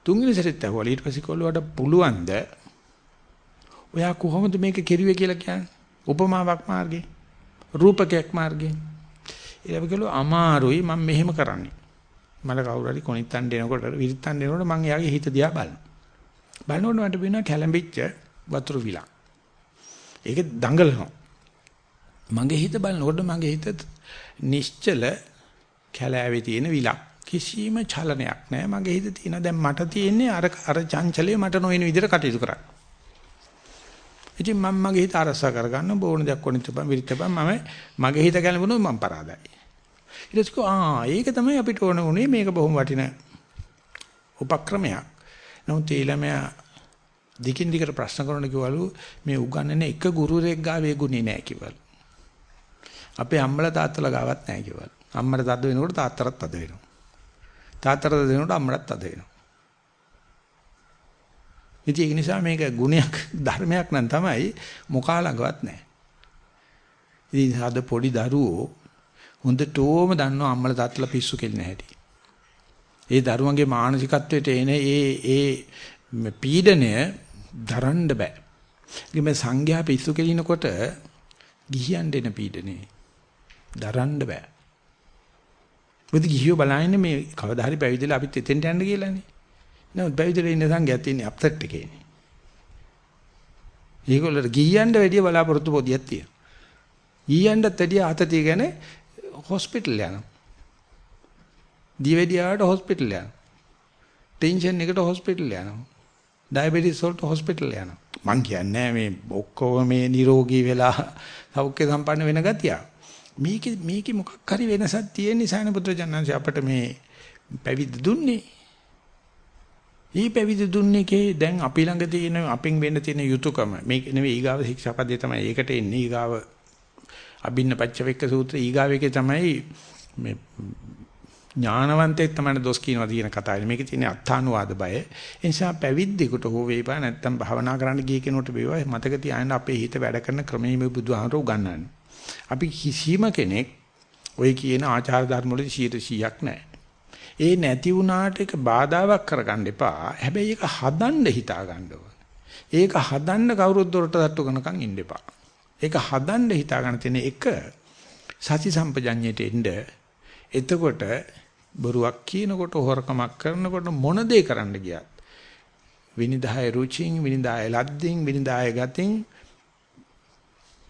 තුන්වෙනි සැරේත් ඇහුවා ඊට පස්සේ කොල්ලවට පුළුවන්ද ඔයා කොහොමද මේක කෙරුවේ කියලා කියන්නේ? උපමාවක් මාර්ගේ රූපකයක් මාර්ගේ ඊළඟ කිව්ලෝ අමාරුයි මම මෙහෙම කරන්නේ. මල කවුරු හරි කොනිත්තන් දෙනකොට විරිත්තන් දෙනකොට මම එයාගේ හිත දිහා බලනවා. බලනකොට මට වෙනවා කැළඹිච්ච වතුර විලක්. ඒක දඟලනවා. මගේ හිත බලනකොට මගේ හිත නිශ්චල කැලෑවේ තියෙන විලක්. කිසිම චලනයක් නැහැ. මගේ හිත තියෙන දැන් මට තියෙන්නේ අර අර චංචලයේ මට නොවන විදිහට කටයුතු කරන්න. ඉතින් මම මගේ හිත අරසා කරගන්න බෝණ දෙයක් කොනිට බම් විරිට බම් මම මගේ හිත ගැලවුණොත් මම පරාදයි. ඊට පස්සේ ආ ඒක තමයි අපිට ඕන උනේ මේක බොහොම වටින උපක්‍රමයක්. නමුත් ඒ ළමයා දිගින් දිගට ප්‍රශ්න කරන කිව්වලු මේ උගන්වන එක ගුරුවරයෙක් ගාවේ ගුණේ නැහැ කිව්වලු. අපේ අම්මලා තාත්තලා ගාවත් නැහැ කිව්වලු. අම්මට තද වෙනකොට තාත්තටත් තද වෙනවා. තාත්තට තද වෙනකොට අම්මටත් තද වෙනවා. ඉතින් ඒක නිසා මේක ගුණයක් ධර්මයක් නම් තමයි මොකා ළඟවත් නැහැ. ඉතින් අද පොඩි දරුවෝ හොඳටම දන්නවා අම්මලා තාත්තලා පිස්සු කෙලින හැටි. ඒ දරුවන්ගේ මානසිකත්වයට එන ඒ ඒ පීඩනය දරන්න බෑ. මේ සංඝයා පිස්සු කෙලිනකොට ගිහියන් දෙන පීඩනේ දරන්න බෑ. මොකද ගිහියෝ බලන්නේ මේ කවදා හරි පැවිදිලා අපිත් එතෙන්ට යන්න කියලානේ. නමුත් පැවිදිලා ඉන්න සංඝයාත් ඉන්නේ අප්සෙට් එකේනේ. ඒගොල්ලෝ ගිහියන්ට වැඩිය බලාපොරොත්තු පොදියක් තියෙනවා. ගිහියන්ටත් වැඩිය ආතතිය ගැන හොස්පිටල් යනවා. දිවෙඩියාට හොස්පිටල් යනවා. ටෙන්ෂන් එකට හොස්පිටල් යනවා. ඩයබටිස් වලට හොස්පිටල් යනවා. මං කියන්නේ මේ ඔක්කොම මේ නිරෝගී වෙලා සෞඛ්‍ය සම්පන්න වෙන ගතිය. මේකේ මේකේ මොකක් හරි වෙනසක් තියෙන නිසා නේ පුත්‍රජනන්සේ අපිට මේ පැවිදි දුන්නේ. ඊ පැවිදි දුන්නේ කේ දැන් අපි ළඟ තියෙන අපෙන් වෙන්න තියෙන යුතුයකම මේක නෙවෙයි ඊගාව ශික්ෂාපදේ තමයි ඒකට එන්නේ ඊගාව අබින්න පච්චවෙක්ක සූත්‍ර ඊගාවේකේ තමයි මේ ඥානවන්තයෙක් තමයි දොස් කියනවා කියන කතාවනේ. මේකේ තියෙන අත්තානුවාද බය. ඒ නිසා පැවිද්දෙකුට හෝ වේපා නැත්තම් භවනා කරන්න ගිය කෙනෙකුට වේවා මතක තියාගන්න අපේ හිත වැඩ කරන ක්‍රමයේ මේ බුදුහාමර උගන්වන්නේ. අපි කිසිම කෙනෙක් ওই කියන ආචාර ධර්ම වල 100ක් නැහැ. ඒ නැති වුණාට ඒක බාධාවක් කරගන්න එපා. හැබැයි ඒක හදන්න හිතා ගන්න ඒක හදන්න කවුරුත් දොරට තට්ටු කරනකන් ඉන්න එපා. ඒක හදන්න හිතා ගන්න තියෙන එක සති සම්පජඤ්ඤයට එන්න එතකොට බොරුවක් කියනකොට හොරකමක් කරනකොට මොන දේ කරන්න ගියත් විනිදාය රුචින් විනිදාය ලද්දින් විනිදාය ගතින්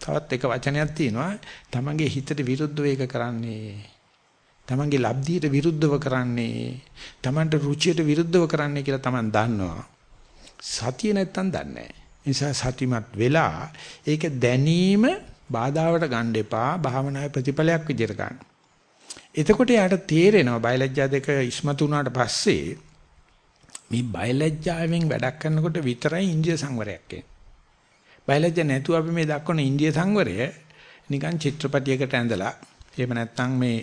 තවත් එක වචනයක් තියෙනවා. තමන්ගේ හිතට විරුද්ධව ඒක කරන්නේ. තමන්ගේ ලබ්ධියට විරුද්ධව කරන්නේ. තමන්ට රුචියට විරුද්ධව කරන්නේ කියලා තමන් දන්නවා. සතිය නැත්තම් දන්නේ නිසා සතිමත් වෙලා ඒක දැනීම බාධාවට ගන්න එපා. භාවනාවේ ප්‍රතිඵලයක් විදිහට ගන්න. එතකොට යාට තේරෙනවා බයලජ්ජා දෙක ඉස්මතු වුණාට පස්සේ මේ බයලජ්ජාවෙන් වැඩක් කරනකොට විතරයි ඉන්දිය සංවරයක් එන්නේ. බයලජ්ජා නැතුව අපි මේ දක්වන ඉන්දිය සංවරය නිකන් චිත්‍රපටියකට ඇඳලා එහෙම නැත්නම් මේ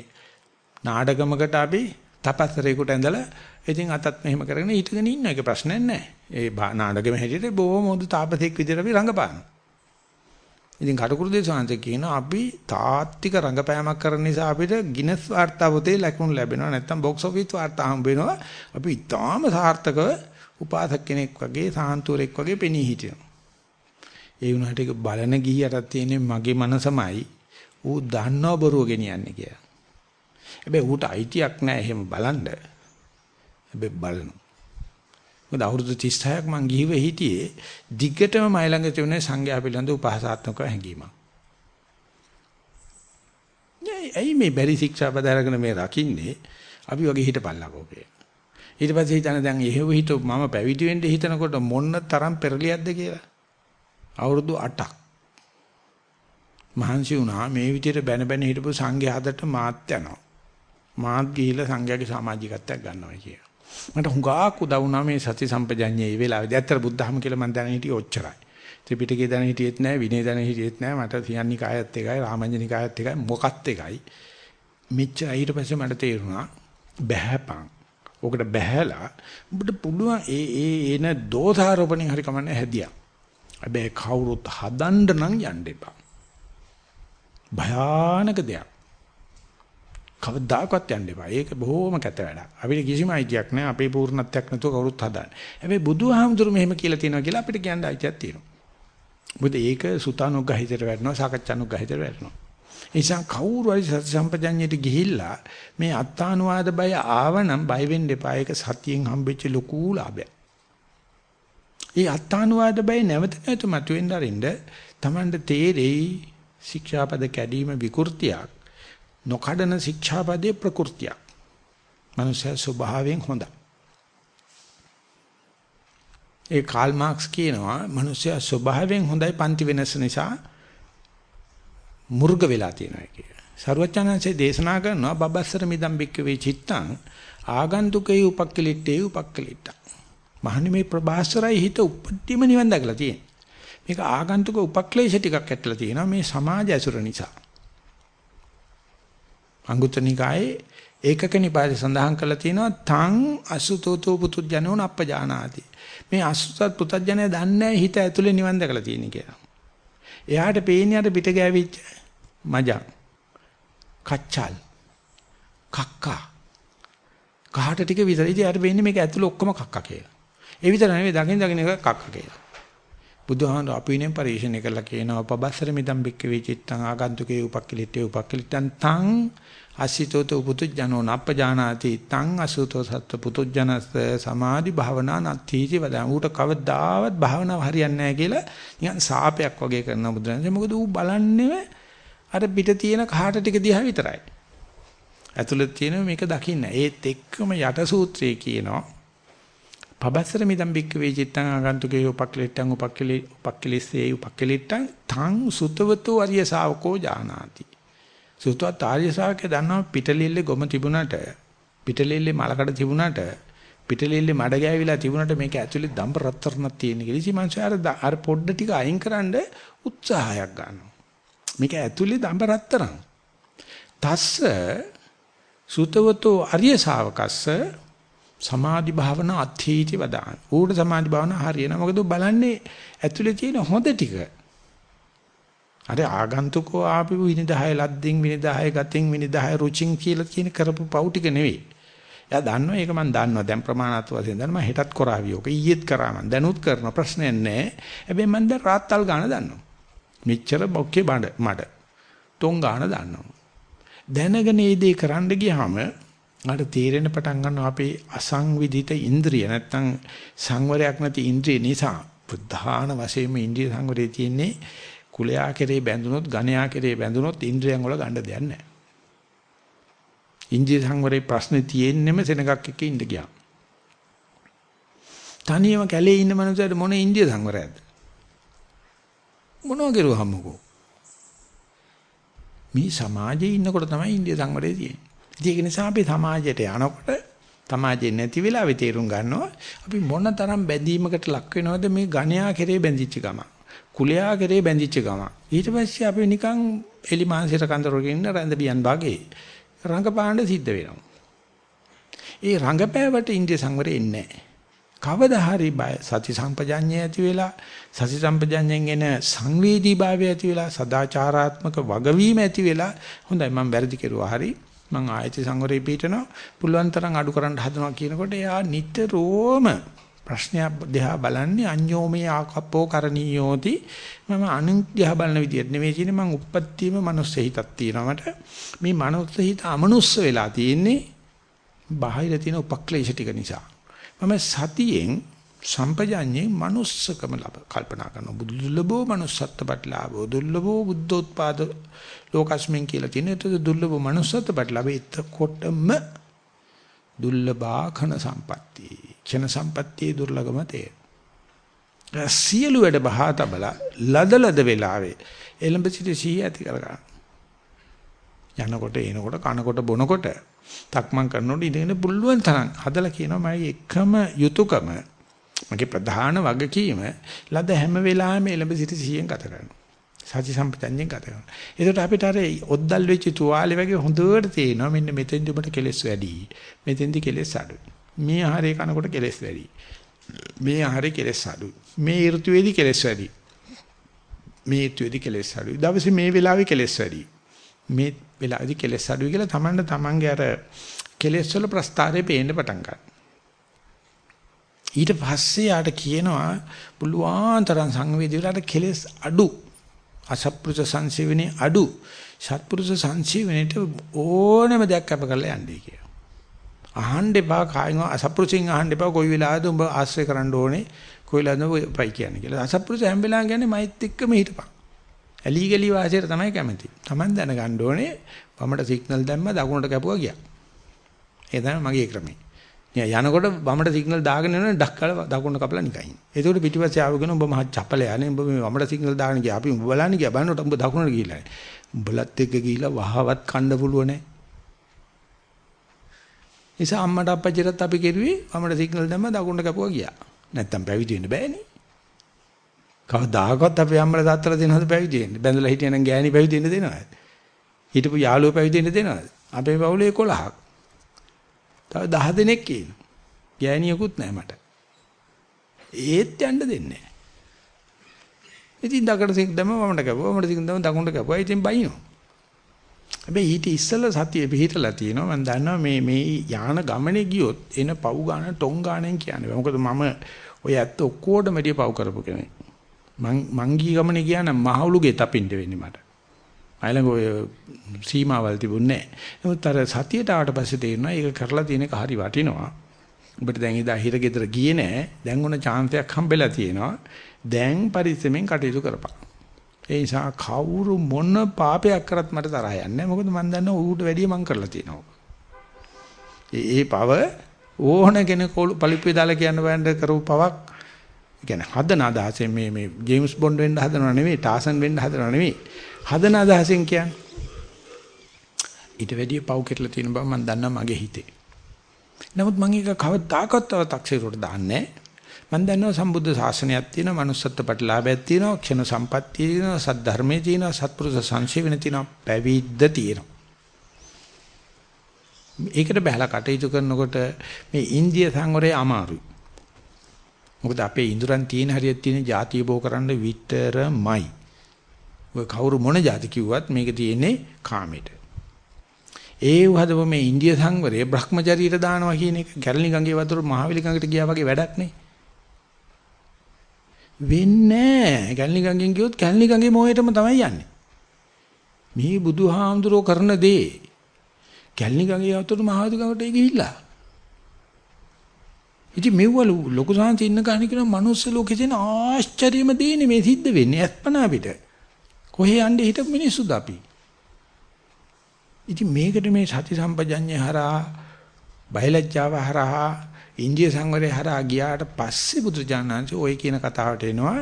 නාඩගමකට අපි තපස්තරේකට ඇඳලා ඉතින් අතත් මෙහෙම කරගෙන හිටගෙන ඉන්න එක ප්‍රශ්නයක් නැහැ. ඒ නාඩගෙම හැටියට බොහොම හොඳ තාපසෙක් විදිහට අපි රඟපානවා. ඉතින් කටුකුරු දේශාන්ත කියනවා අපි තාත්තික රංගපෑමක් කරන නිසා අපිට ගිනස් වාර්තා පොතේ ලකුණු ලැබෙනවා නැත්නම් බොක්ස් ඔෆිස් වාර්තා හම්බ වෙනවා අපි ඉතාම සාර්ථකව උපාසක කෙනෙක් වගේ සාන්තුරෙක් වගේ පෙනී හිටිනවා ඒ වුණාට ඒක බලන ගිහියටත් තියෙන්නේ මගේ මනසමයි ඌ දන්නව බොරුව ගෙනියන්නේ කියලා හැබැයි ඌට අයිතියක් නැහැ එහෙම බලන්න හැබැයි බලනවා මොකද අවුරුදු 36ක් මං ගිහිව හිටියේ දිග්ගටම මයි ළඟ තිබුණේ සංඝයා පිළිබඳ උපහාසාත්මක හැඟීමක්. ඇයි මේ බැරි ශික්ෂා පදරගෙන මේ රකින්නේ? අපි වගේ හිටපල්ලා කෝකේ. ඊට පස්සේ හිතන දැන් එහෙව හිත මම පැවිදි වෙන්න හිතනකොට මොන්න තරම් පෙරලියක්ද කියලා. අවුරුදු 8ක්. මහන්සි වුණා මේ විදිහට බැන බැන හිටපු සංඝයා හදට මාත් යනවා. මාත් ගිහිල්ලා සංඝයාගේ සමාජිකත්වයක් ගන්නවා කියලා. මට හුඟක් උදව් වුණා මේ සති සම්පජඤ්ඤේ මේ වෙලාවේදී. ඇත්තට බුද්ධහම කියලා මම දැන හිටියේ ඔච්චරයි. ත්‍රිපිටකේ දැන හිටියෙත් නැහැ, විනය දැන හිටියෙත් නැහැ. මට සියන්නිකායත් එකයි, රාමඤ්ඤනිකායත් එකයි, මොකත් එකයි. මෙච්චර ඊට පස්සේ මට තේරුණා බහැපං. ඔකට බහැලා ඔබට පුළුවන් ඒ ඒ එන දෝෂාරෝපණය හරි කමන්නේ හැදියා. හැබැයි කවුරුත් හදන්න නම් යන්න එපා. භයානක දෙයක්. කවදාකවත් යන්න එපා. ඒක බොහොම කැත වැඩක්. අපිට කිසිම අයිතියක් නැහැ. අපේ පූර්ණත්වයක් නැතුව කවුරුත් හදාන්නේ. හැබැයි බුදුහාමුදුරු මෙහෙම කියලා තියෙනවා කියලා අපිට කියන්න අයිතියක් තියෙනවා. මොකද ඒක සුතානුග්‍රහිතට වැඩනවා, සාකච්ඡානුග්‍රහිතට වැඩනවා. ඒ නිසා කවුරු හරි සති සම්පජඤ්ඤයට ගිහිල්ලා මේ අත්තානුවාද බය ආවනම් බය වෙන්න එපා. ඒක සතියෙන් හම්බෙච්ච ලොකු ලාභයක්. ඒ අත්තානුවාද බය නැවත නැවත මතුවෙන්න අරින්න Tamanda තේරෙයි ශික්ෂාපද කැඩීම විකෘතියක්. නොකඩන ශික්ෂාපදේ ප්‍රകൃතිය. මනුෂ්‍ය ස්වභාවයෙන් හොඳයි. ඒ කාල් මාක්ස් කියනවා මනුෂ්‍ය ස්වභාවයෙන් හොඳයි පන්ති වෙනස නිසා මුර්ග වෙලා තියෙනවා කියලා. සරුවචනංශේ දේශනා කරනවා බබස්සර මිදම් බික්ක වේ චිත්තං ආගන්තුකේ උපක්කලිටේ උපක්කලිට. මහන්නේ මේ ප්‍රභාස්වරයි හිත උප්පත්තිම නිවන් දැකලා තියෙන. මේක ආගන්තුක උපක්ලේශ ටිකක් ඇట్లా තියෙනවා මේ සමාජ ඇසුර නිසා. අංගුත්තර නිකායේ ඒකක නිපාතේ සඳහන් කරලා තියෙනවා තං අසුතෝතෝ පුතුජනෝන අපජානාති. මේ අසුතත් පුතජනය දන්නේ හිත ඇතුලේ නිවන් දැකලා තියෙන කියලා. එයාට පේන්නේ අර පිට ගෑවිච්ච මජා. කච්චල්. කක්කා. කහට ටික විතරයි. ඉතින් යාට වෙන්නේ මේක ඇතුළේ ඔක්කොම කක්කා කියලා. ඒ විතර නෙවෙයි දකින් දකින් එක කක්කා කියලා. බුදුහාමුදුර අපිනේ පරිශීලනය කළා කියනවා පබස්සර මිදම් බික්ක වේචිත්තං ආගන්තුකේ උපක්කලිටේ උපක්කලිටං තං අසිතෝත පුතුජනෝ නප්පජානාති තං අසුතෝ සත්ත පුතුජනස්ස සමාධි භාවනා නත්ථීති වදන් ඌට කවදාවත් භාවනාව හරියන්නේ නැහැ කියලා නිකන් සාපයක් වගේ කරන බුදුරජාණන් මොකද ඌ බලන්නේ අර පිට තියෙන කහට ටික දිහා විතරයි. ඇතුළත තියෙන මේක දකින්න ඒත් එක්කම යට සූත්‍රයේ කියනවා පබස්සර මිදම් බික්ක වේචිත්තං ආගන්තුකේ උපක්ලිට්ටං උපක්ලි උපක්ලිස්සේ උපක්ලිට්ටං තං සුතවතෝ අරිය ශාවකෝ ජානාති සුතවත් ආර්ය ශාවකේ දන්නවා පිටලිල්ලේ ගොම තිබුණට පිටලෙල්ලේ මලකඩ තිබුණාට පිටලෙල්ලේ මඩ ගෑවිලා තිබුණාට මේක ඇතුලේ දම්බ රත්තරණක් තියෙන කියලා. ඉතින් මං අර පොඩ්ඩ ටික අයින් කරන්න උත්සාහයක් ගන්නවා. මේක ඇතුලේ දම්බ රත්තරන්. තස්ස සුතවතෝ අරිය ශාවකස්ස සමාධි භාවනා අත්ථීති වදාන. ඌට සමාධි භාවනා හරියන. මොකද බලන්නේ ඇතුලේ තියෙන හොඳ ටික. අර ආගන්තුකෝ ආපු විනිදහය ලද්දින් විනිදහය ගතින් විනිදහය රුචින් කියලා කියන කරපු පව් ටික නෙවෙයි. එයා දන්නවා ඒක මම දන්නවා දැන් ප්‍රමාණාත් වශයෙන් දන්නවා මම හෙටත් කරાવી ඕක ඊයේත් කරා මම දැනුත් කරන ප්‍රශ්නයක් නැහැ. හැබැයි මම දැන් රාත්තල් ගාන දන්නවා. මෙච්චර බොක්කේ බඩ මඩ. තොන් ගාන දන්නවා. දැනගෙන මේ දේ කරන්න ගියාම අර තීරෙන පටන් ගන්නවා අපේ අසංවිධිත ඉන්ද්‍රිය නැත්තම් සංවරයක් නැති ඉන්ද්‍රිය නිසා ප්‍රධාන වශයෙන්ම ඉන්ද්‍රිය සංවරයේ තියෙන්නේ කුලයා කෙරේ බැඳුනොත් ගණයා කෙරේ බැඳුනොත් ඉන්ද්‍රියන් වල ගන්න දෙයක් නැහැ. ඉන්ද්‍රිය සංවරේ ප්‍රශ්නේ තියෙන්නෙම සෙනගක් එක්ක ඉඳ ගියා. තනියම කැලේ ඉන්න මනුස්සයට මොන ඉන්ද්‍රිය සංවරයක්ද? මොනවා කරුවහමකෝ? මේ සමාජයේ ඉන්නකොට තමයි ඉන්දිය සංවරය තියෙන්නේ. ඒක නිසා අපි සමාජයට යනකොට සමාජයේ නැති වෙලාවෙ තේරුම් ගන්නවා අපි මොන තරම් බැඳීමකට ලක් වෙනවද මේ ගණයා කෙරේ බැඳිච්ච ගම. කුලයා කෙරේ බැඳිච්ච ගම. ඊට පස්සේ අපි නිකන් එලි මාංශයට කන්දරගෙන රැඳ බියන් වගේ රංගපාණ්ඩ සිද්ධ වෙනවා. ඒ රංගපෑවට ඉන්දිය සංවරය එන්නේ නැහැ. කවදා හරි සති සම්පජඤ්ඤය ඇති වෙලා සති සම්පජඤ්ඤයෙන් එන සංවේදී භාවය ඇති වෙලා සදාචාරාත්මක වගවීම ඇති වෙලා හොඳයි මම වැරදි කෙරුවා හරි මං ආයති සංවරේ පිටනවා. පුළුවන් තරම් අඩු කරන්න හදනවා කියනකොට එයා නිතරම ප්‍රශ්නයක් දිහා බලන්නේ අඤ්ඤෝමේ ආකප්පෝ කරණීයෝති. මම අනුන් දිහා බලන විදියට නෙවෙයි කියන්නේ මං උප්පත්තියම මනුස්ස හිතක් තියෙනවා මට. මේ මනුස්ස හිත අමනුස්ස වෙලා තියෙන්නේ බාහිර තියෙන උපක්ලේශ ටික නිසා. මම සතියෙන් සම්පජඤ්ඤේ manussකම ලබ කල්පනා කරනවා. බුදුල්ලබෝ manussත්ත්වපටලාභෝ දුර්ලභෝ බුද්ධෝත්පාද ලෝකස්මින් කියලා තියෙන ඒත් දුර්ලභෝ manussත්ත්වපටලාභ එතකොටම දුර්ලභා khන සම්පatti ක්ෂණ සම්පත්තියේ දුර්ලභම තේ සියලු වැඩ බහා තබලා ලද ලද වෙලාවේ එළඹ සිට සීය ඇති කරගන්න. යනකොට එනකොට කනකොට බොනකොට තක්මන් කරනකොට ඉඳගෙන පුළුවන් තරම් හදලා කියනවා මම එකම යුතුයකම මගේ ප්‍රධාන වගකීම ලද හැම වෙලාවෙම එළඹ සිට සිහියෙන් ගත කරනවා. සති සම්පතන්යෙන් ගත කරනවා. ඒකට අපිට අර ඔද්දල් වෙච්ච තුවාලේ වගේ හොඳට තේනවා මෙන්න මෙතෙන්දි ඔබට කෙලස් වැඩි. මෙතෙන්දි කෙලස් අඩුයි. මේ ආහාරය කනකොට කෙලස් වැඩි. මේ ආහාරය කෙලස් අඩුයි. මේ ඍතුවේදී කෙලස් වැඩි. මේ ඍතුවේදී කෙලස් අඩුයි. දවසේ මේ වෙලාවේ කෙලස් වැඩි. මේ වෙලාවේදී කෙලස් අඩුයි කියලා තමන්ට තමන්ගේ අර කෙලස් වල ප්‍රස්තාරේ පේන්න පටන් ගන්නවා. ඊට පස්සේ යාට කියනවා පුළුවන් තරම් සංවේදී වෙලාට කෙලස් අඩු අසප්පුරුෂ සංසීවනේ අඩු සත්පුරුෂ සංසීවනේට ඕනම දෙයක් අප කරලා යන්නේ කියලා. අහන්න එපා කායින් අසප්පුරුෂින් අහන්න එපා කොයි වෙලාවද උඹ ආශ්‍රය කරන්න ඕනේ කොයි වෙලාවද පයි කියන්නේ කියලා. අසප්පුරුෂ හැම වෙලාවෙම කියන්නේ මයිත් එක්කම හිටපන්. ඇලි ගලි වාසියට තමයි කැමති. Taman දැනගන්න ඕනේ වමට සිග්නල් දැම්ම දකුණට කැපුවා ගියා. ඒ තමයි මගේ ක්‍රමය. යනකොට වමට සිග්නල් දාගෙන යනකොට ඩක් කාලා දකුණට කපලා නිකන්. ඒකට පිටිපස්සේ ආවගෙන උඹ මහ චපලයානේ උඹ මේ වමට සිග්නල් දාගෙන ගියා. අපි උඹ බලන්න ගියා. බලනකොට උඹ දකුණට ගිහිල්ලා. උඹලත් එක්ක ගිහිල්ලා වහවත් කන්න පුළුවන් නේ. නිසා අම්මට අප්පච්චිටත් අපි කෙරුවේ වමට සිග්නල් දැම්ම දකුණට කපුවා ගියා. නැත්තම් පැවිදි වෙන්න බෑනේ. කවදාකවත් අපේ අම්මලා තාත්තලා දෙනවද පැවිදි වෙන්න? බැඳලා හිටියනම් ගෑණි පැවිදි වෙන්න දෙනවද? හිටපු යාළුවෝ පැවිදි වෙන්න දෙනවද? අපේ පවුලේ 11ක්. තව 10 දෙනෙක් ඉන්නවා. ගෑණියකුත් නැහැ මට. ඒත් යන්න දෙන්නේ නැහැ. ඉතින් දකට සික් දැම වමඩ කැපුවා වමඩ සික් දැම දකුණට කැපුවා ඉතින් බයිනෝ. හැබැයි ඊට ඉස්සෙල්ලා සතිය පිහිටලා තියෙනවා මම දන්නවා මේ මේ යාන ගමනේ ගියොත් එන පව් ගාන ටොං ගානෙන් කියන්නේ. මොකද මම ඔය ඇත්ත ඔක්කොටම වැඩිය පව් කරපු කෙනෙක්. මං මං ගිය ගමනේ ගියා නම් මහවුලුගේ තපින්න වෙන්නේ මට. අයලඟ ඔය සීමාවල් තිබුණේ නැහැ. නමුත් අර සතියට ආවට පස්සේ තේරෙනවා ඒක කරලා තියෙන එක හරි වටිනවා. ඔබට දැන් ඉදා හිර ගෙදර ගියේ නැහැ. දැන් උන chance එකක් හම්බෙලා තියෙනවා. දැන් පරිස්සමෙන් කටයුතු කරපන්. ඒ නිසා කවුරු මොන පාපයක් කරත් මට තරහ යන්නේ නැහැ. මොකද මම දන්නවා ඌට වැඩිය මං කරලා තියෙනවා. ඒ පව ඕන කෙනෙක් පලිප්පේ දාලා කියන්න බෑන්ඩ කරපු පවක් කියන්නේ හදන අදහසෙන් මේ මේ ජේම්ස් බොන්ඩ් වෙන්න හදනව නෙවෙයි ටාසන් වෙන්න හදනව නෙවෙයි හදන අදහසෙන් කියන්නේ? ඊට වැඩිය පව් කෙරලා තියෙන බව මම දන්නවා මගේ හිතේ. නමුත් මම ඒක කවදාකවත් තව taksiruට දාන්නේ මම දන්නවා සම්බුද්ධ ශාසනයක් තියෙනවා manussත්ත්ව ප්‍රතිලාභයක් තියෙනවා ක්ෂණ සම්පත්තිය තියෙනවා සද්ධර්මයේ තියෙනවා සත්පුරුෂ සංශේවන තියෙනවා පැවිද්ද තියෙනවා. ඒකට බහලා කටයුතු කරනකොට මේ ඉන්දිය සංවරය අමාරුයි. මොකද අපේ ඉඳුරන් තියෙන හරියට තියෙන ಜಾතිය බෝ කරන්න විතරමයි. ඔය කවුරු මොන જાති කිව්වත් මේක තියෙන්නේ කාමෙට. ඒ වහදව මේ ඉන්දිය සංවරය Brahmacharyaට දානවා කියන එක කැලණි ගඟේ වතුර මහවැලි ගඟට ගියා වගේ වැඩක් නේ. වෙන්නේ නැහැ. කැලණි ගඟෙන් ගියොත් කැලණි ගඟේ මොහේටම තමයි යන්නේ. මේ බුදුහාමුදුරෝ කරන දේ කැලණි ගඟේ වතුර මහවැලි ගඟට ගිහිල්ලා. ඉතින් මෙව්වලු ලොකු සාන්ති ඉන්න කහණ කියන මනුස්ස ලෝකේ තියෙන ආශ්චර්යම දේනේ මේ සිද්ධ වෙන්නේ අත්පනා පිට. කොහේ යන්නේ හිටපු මිනිස්සුද අපි? ඉතින් මේකට මේ සති සම්පජඤ්ඤය හරහා බයලජ්ජාව හරහා ඉන්දිය සංවරය හරහා ගියාට පස්සේ බුදුජානනාංශ ওই කියන කතාවට එනවා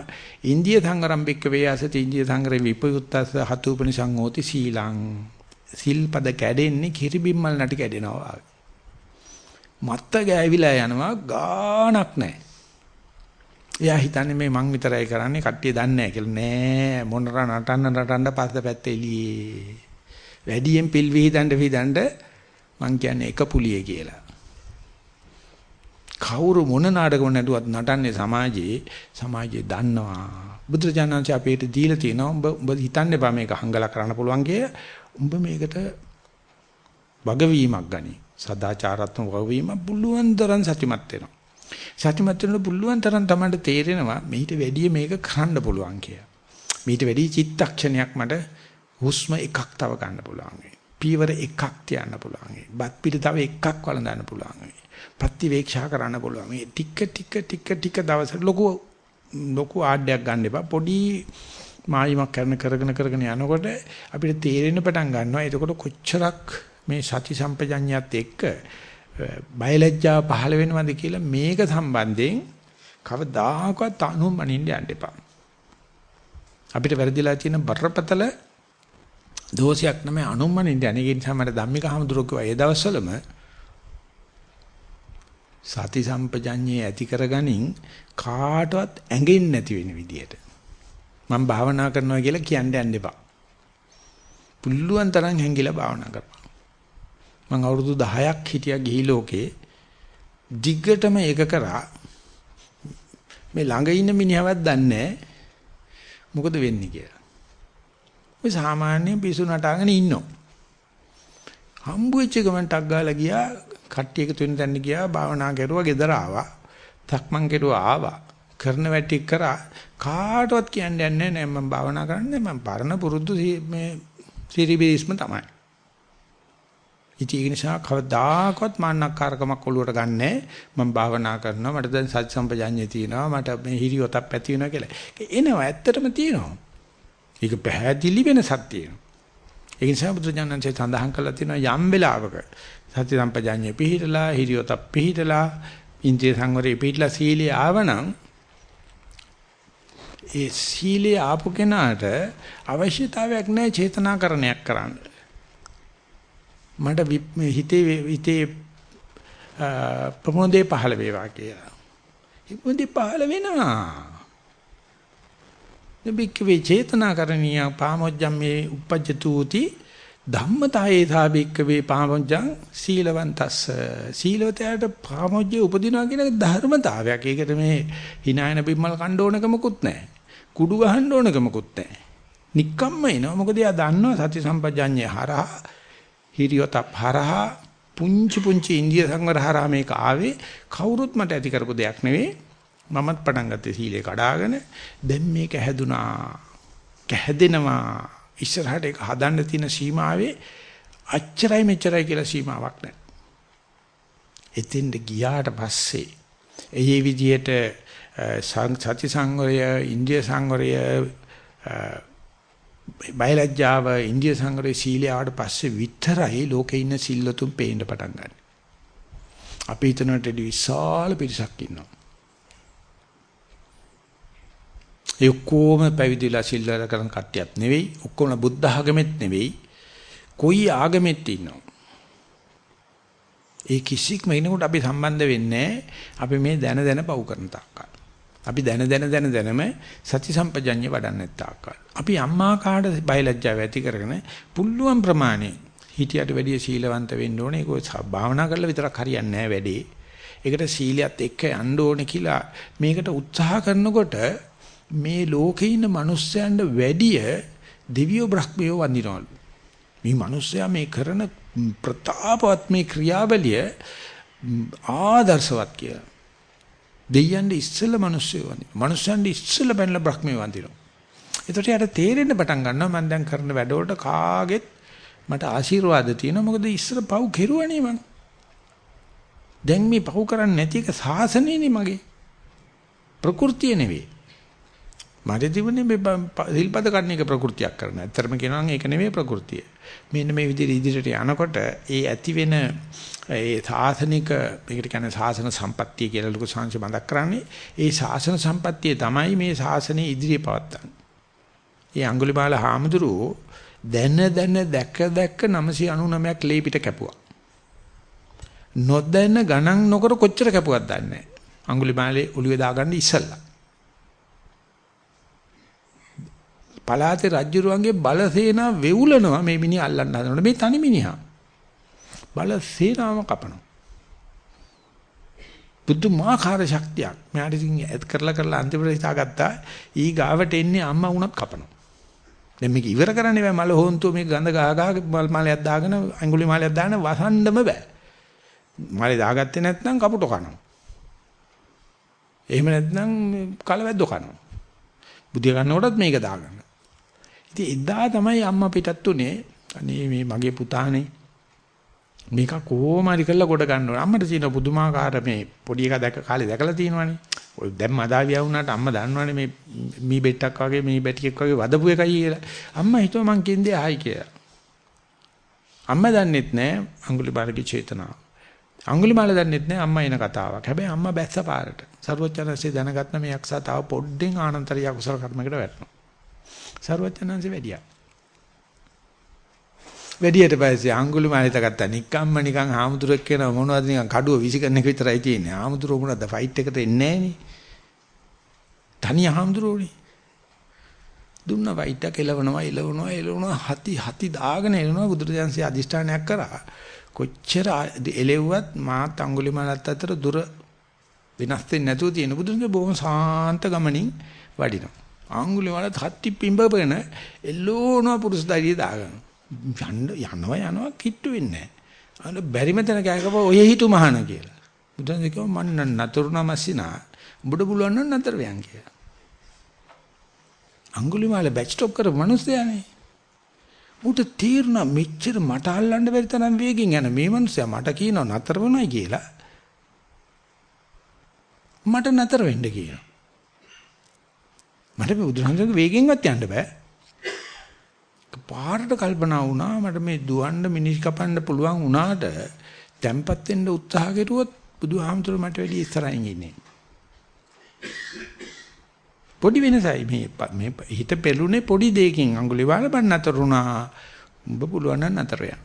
ඉන්දිය සංවරම් බික්ක වේයසති ඉන්දිය සංවරේ විපයුත්තස හතුපනි සංහෝති සීලං. සිල්පද කැඩෙන්නේ කිරිබිම්මල් නැටි කැඩෙනවා මත්ත ගෑවිලා යනවා ගාණක් නැහැ. එයා හිතන්නේ මේ මං විතරයි කරන්නේ කට්ටිය දන්නේ නැහැ කියලා. නෑ මොනර නටන්න නටන්න පස්ස පැත්ත එළියේ. වැඩියෙන් පිල් විහිදන්න විහිදන්න මං කියන්නේ එක පුලිය කියලා. කවුරු මොන නාටකම නැටුවත් නටන්නේ සමාජයේ සමාජයේ දන්නවා. බුදුරජාණන්සේ අපේට දීලා තියෙනවා උඹ උඹ හිතන්න එපා මේක හංගලා කරන්න පුළුවන් කිය. උඹ මේකට වගවීමක් ගනි. සදාචාරාත්මක වගවීම පුළුවන් තරම් සත්‍යමත් වෙනවා. සත්‍යමත් වෙන්න පුළුවන් තරම් තමයි තේරෙනවා මේිට වැඩිය මේක කරන්න පුළුවන් කියලා. මේිට වැඩි චිත්තක්ෂණයක් මට හුස්ම එකක් තව ගන්න පුළුවන්. පීවර එකක් තියන්න පුළුවන්. බත් පිට තව එකක් වළඳන්න පුළුවන්. ප්‍රතිවේක්ෂා කරන්න පුළුවන්. මේ ටික ටික ටික ටික දවසට ලොකු ලොකු ආඩයක් ගන්න එපා. පොඩි මායිමක් කරන කරගෙන කරගෙන යනකොට අපිට තේරෙන්න පටන් ගන්නවා. එතකොට කොච්චරක් මේ සති සම්පජඤ්ඤයත් එක්ක බයලජ්ජාව පහළ වෙනවද කියලා මේක සම්බන්ධයෙන් කවදාකවත් අනුමනින්න යන්න එපා. අපිට වැරදිලා තියෙන බරපතල දෝෂයක් තමයි අනුමනින්න යන්නේ. ඒ නිසා මට ධම්මික හමුදුරුවෝ කිව්වා ඒ දවස්වලම සති සම්පජඤ්ඤේ ඇති කරගනින් කාටවත් ඇඟෙන්නේ නැති වෙන විදියට. මම භාවනා කරනවා කියලා කියන්න යන්න එපා. පුළුවන් තරම් හැංගිලා භාවනා කරපන්. මම අවුරුදු 10ක් හිටියා ගිහි ලෝකේ දිග්ගටම ඒක කරා මේ ළඟ ඉන්න මිනිහවත් දන්නේ මොකද වෙන්නේ කියලා. ඔය සාමාන්‍ය පිසු නටාගෙන ඉන්නවා. හම්බු වෙච්ච ගමන් ටක් ගාලා ගියා කට්ටිය එකතු වෙන තැන ගියා භාවනා කරුවා ගෙදර ආවා. තක්මන් කෙරුවා ආවා. කරන වැටි කරා කාටවත් කියන්නේ නැහැ මම භාවනා කරන්නේ මම පරණ පුරුදු මේ සිරිබිස්ම තමයි. ඉතින් ඒ නිසා කවදාකවත් මාන්නක්කාරකමක් ඔලුවට ගන්නෑ මම භාවනා කරනවා මට දැන් සත්‍ය සම්පජාඤ්ඤය තියෙනවා මට මේ හිරියොතක් ඇති වෙනවා කියලා. එනවා ඇත්තටම තියෙනවා. ඒක පැහැදිලි වෙන සත්‍යයක්. ඒ නිසා බුදුජානන්සේ සඳහන් කළා තියෙනවා යම් වෙලාවක සත්‍ය සම්පජාඤ්ඤය පිහිටලා හිරියොතක් පිහිටලා ඉන්ද්‍රිය සංවරේ පිහිටලා සීලයේ ආවනම් ඒ සීලයේ ආපු කෙනාට අවශ්‍යතාවයක් නැහැ චේතනාකරණයක් කරන්න. මට හිතේ හිතේ ප්‍රමෝදේ පහළ වේවා කියලා. ප්‍රමෝදේ පහළ වෙනවා. නිබික්කවේ චේතනාකරණීය පාමොජ්ජම් මේ uppajjatuti ධම්මතායේ සාබික්කවේ පාමොජ්ජං සීලවන්තස්ස සීලවතයාට පාමොජ්ජේ උපදිනවා කියන ධර්මතාවයක්. ඒකට මේ hinaයන බිම්මල් කණ්ඩ ඕනකමකුත් නැහැ. කුඩු ගහන්න ඕනකමකුත් නැහැ. නික්කම්ම එනවා. මොකද එයා දන්නවා සති සම්පජඤ්ඤය හරහා හිරියොත හරහා පුංචි පුංචි ඉන්දිය සංවර හරහා මේක ආවේ. කවුරුත් මට ඇති කරපු දෙයක් නෙවෙයි. මමත් පටන් ගත්තේ සීලේ කඩාගෙන. දැන් මේක හැදුනා. කැහැදෙනවා. ඉස්සරහට ඒක හදන්න තියෙන සීමාවේ අච්චරයි මෙච්චරයි කියලා සීමාවක් නැහැ. එතෙන්ද ගියාට පස්සේ ඒ විදිහට සති සංවරය, ඉන්දිය සංවරය බයලජ්ජාව ඉන්දිය සංගරේ සීලය ආවට පස්සේ විතරයි ලෝකේ ඉන්න සිල්ලතුන් පේන්න පටන් ගන්න. අපි හිතනට විශාල පිරිසක් ඉන්නවා. ඒ ඔක්කොම පැවිදිලා සිල්වල කරන කට්ටියක් නෙවෙයි, ඔක්කොම බුද්ධ ආගමෙත් නෙවෙයි, කොයි ආගමෙත් ඉන්නවා. ඒ කිසික්ම එනකොට අපි සම්බන්ධ වෙන්නේ අපි මේ දැන දැන පව් කරන තාක්කල්. අපි දැන දැන දැන දැනම සති සම්පජඤ්ඤය වඩන්නේ තාක්කල්. අපි අම්මා කාට බයලජ්ජාව ඇති කරගෙන පුල්ලුවන් ප්‍රමාණය හිටියට වැඩිය සීලවන්ත වෙන්න ඕනේ. ඒක භාවනා කරලා විතරක් හරියන්නේ නැහැ වැඩේ. ඒකට සීලියත් එක්ක යන්න ඕනේ කියලා මේකට උත්සාහ කරනකොට මේ ලෝකේ ඉන්න මිනිස්යන්ට වැඩිය දිව්‍ය බ්‍රහ්මියෝ වඳිනවලු. මේ මිනිස්සයා මේ කරන ප්‍රතාපවත් මේ ක්‍රියාවලිය ආදර්ශවත් කියලා. දෙයයන්ට ඉස්සෙල්ලා මිනිස්සු වඳිනවා. මිනිස්සුන්ට ඉස්සෙල්ලා බැලලා බ්‍රහ්මියෝ වඳිනවා. ඒකට යට තේරෙන්න පටන් ගන්නවා මම දැන් කරන වැඩවලට කාගෙත් මට ආශිර්වාද තියෙනවා මොකද ඉස්සර පව් කෙරුවනේ මං. දැන් මේ පව් කරන්නේ නැති එක සාසනේනේ මගේ. ප්‍රകൃතිය නෙවෙයි. මට තිබුණේ මේ සිල්පද කන්න එක ප්‍රകൃතියක් කරන. ඇත්තටම කියනවා නම් ඒක නෙවෙයි ප්‍රകൃතිය. මෙන්න මේ විදිහට ඉදිරියට යනකොට ඒ ඇති වෙන ඒ සාසනික මේකට කියන්නේ සාසන සම්පත්තිය කියලා ලොකු සංශ බඳක් කරන්නේ. ඒ සාසන සම්පත්තිය තමයි මේ සාසනේ ඉදිරිය පවත්තන්නේ. ඒ අඟුලිමාල හාමුදුරුවෝ දැන දැන දැක දැක 999ක් ලේ පිට කැපුවා. නොදැන ගණන් නොකර කොච්චර කැපුවත් දන්නේ නැහැ. අඟුලිමාලේ ඔළුවේ දාගන්න ඉස්සල්ලා. පලාතේ රජුරුවන්ගේ බලසේනා වෙවුලනවා මේ මිනිහ අල්ලන්න හදනකොට මේ තනි මිනිහා. බලසේනාව කපනවා. බුදුමාකාර ශක්තියක්. මෙයාට ඉතින් ඇත් කරලා කරලා අන්තිමට හිතාගත්තා ඊ ගාවට එන්නේ අම්මා වුණත් කපනවා. දැන් මේක ඉවර කරන්න බෑ මල හොන්තුව මේක ගඳ ගහ ගහ මල් මාලයක් දාගෙන අඟුලි මාලයක් දාන වසන්නම බෑ. මාලේ දාගත්තේ නැත්නම් කපුට කනවා. එහෙම නැත්නම් කලවැද්දෝ කනවා. බුදිය ගන්නකොටත් මේක දාගන්න. ඉතින් එදා තමයි අම්මා පිටත් උනේ අනේ මේ මගේ පුතානේ මේක කොහොම හරි කරලා කොට ගන්න ඕන. අම්මට තියෙන පුදුමාකාර මේ පොඩි එකා දැක කාලේ දැකලා තියෙනවනේ. ඔය දැන් මදාවියා වුණාට අම්මා දන්නවනේ මේ මී බෙට්ටක් වගේ මී බැටියෙක් වගේ වදපු එකයි කියලා. අම්මා හිතුවා මං කියන්නේ ආයි කියලා. අම්මා දන්නෙත් නෑ අඟුලිමාලගේ චේතනාව. අඟුලිමාල දන්නෙත් නෑ අම්මා එන කතාවක්. හැබැයි අම්මා බැස්ස පාරට. සරුවචනසේ දැනගත්ත මේ යක්ෂා තාව පොඩ්ඩෙන් ආනන්තරිය කුසල කර්මයකට වැටෙනවා. සරුවචනන්සේ වැඩියා. වැඩියට පස්සේ අඟුලිමාලිත ගත්තා. නිකම්ම නිකන් හාමුදුරුවෙක් කියන මොනවද නිකන් කඩුව විසිකරන එක විතරයි තියෙන්නේ. හාමුදුරුවෝ මොනවද ෆයිට් එකට එන්නේ නැහනේ. තනි හාමුදුරුවෝනේ. දුන්න ෆයිට් එක එලවනවා එලවනවා එලවනවා හති හති දාගෙන එලවනවා බුදුරජාන්සේ අදිෂ්ඨානයක් කරා. කොච්චර එලෙව්වත් මාත් අඟුලිමාලත් අතර දුර වෙනස් වෙන්නේ නැතුව තියෙන බුදුන්ගේ බොහොම සාන්ත ගමනින් වඩිනවා. අඟුලිමාලත් හත්ති පිඹපගෙන එල්ලෝනවා පුරුෂ ධෛර්යය දාගන්න. යන්න යනවා යනවා කිට්ටු වෙන්නේ නැහැ. අන්න බැරිම තැන කෑකපුවා ඔය හිතු මහාන කියලා. බුදුන් කිව්වා මන්න නතරුනමස්සිනා. උඹට පුළුවන් නම් නතර වෙයන් කියලා. අඟුලිමාල බැච් ස්ටොප් කරපු මිනිස්සයානේ. උට තීරණ මෙච්චර මට අල්ලන්න බැරි තරම් වේගෙන් යන මේ මිනිස්සයා මට කියනවා නතර වුණයි කියලා. මට නතර වෙන්න කියනවා. මට මේ බුදුරජාණන්ගේ වේගෙන්වත් යන්න බෑ. පාරට කල්පනා වුණා මට මේ දුවන්න මිනිස් කපන්න පුළුවන් වුණාට තැම්පත් වෙන්න උත්සාහ කෙරුවොත් බුදුහාමුදුරුවෝ මට වැඩි ඉස්සරහින් ඉන්නේ. පොඩි වෙනසයි මේ මේ හිත පෙළුනේ පොඩි දෙයකින් අඟුලිවාල බන් නතරුණා. උඹ පුළුවන් නම් නතර යන්න.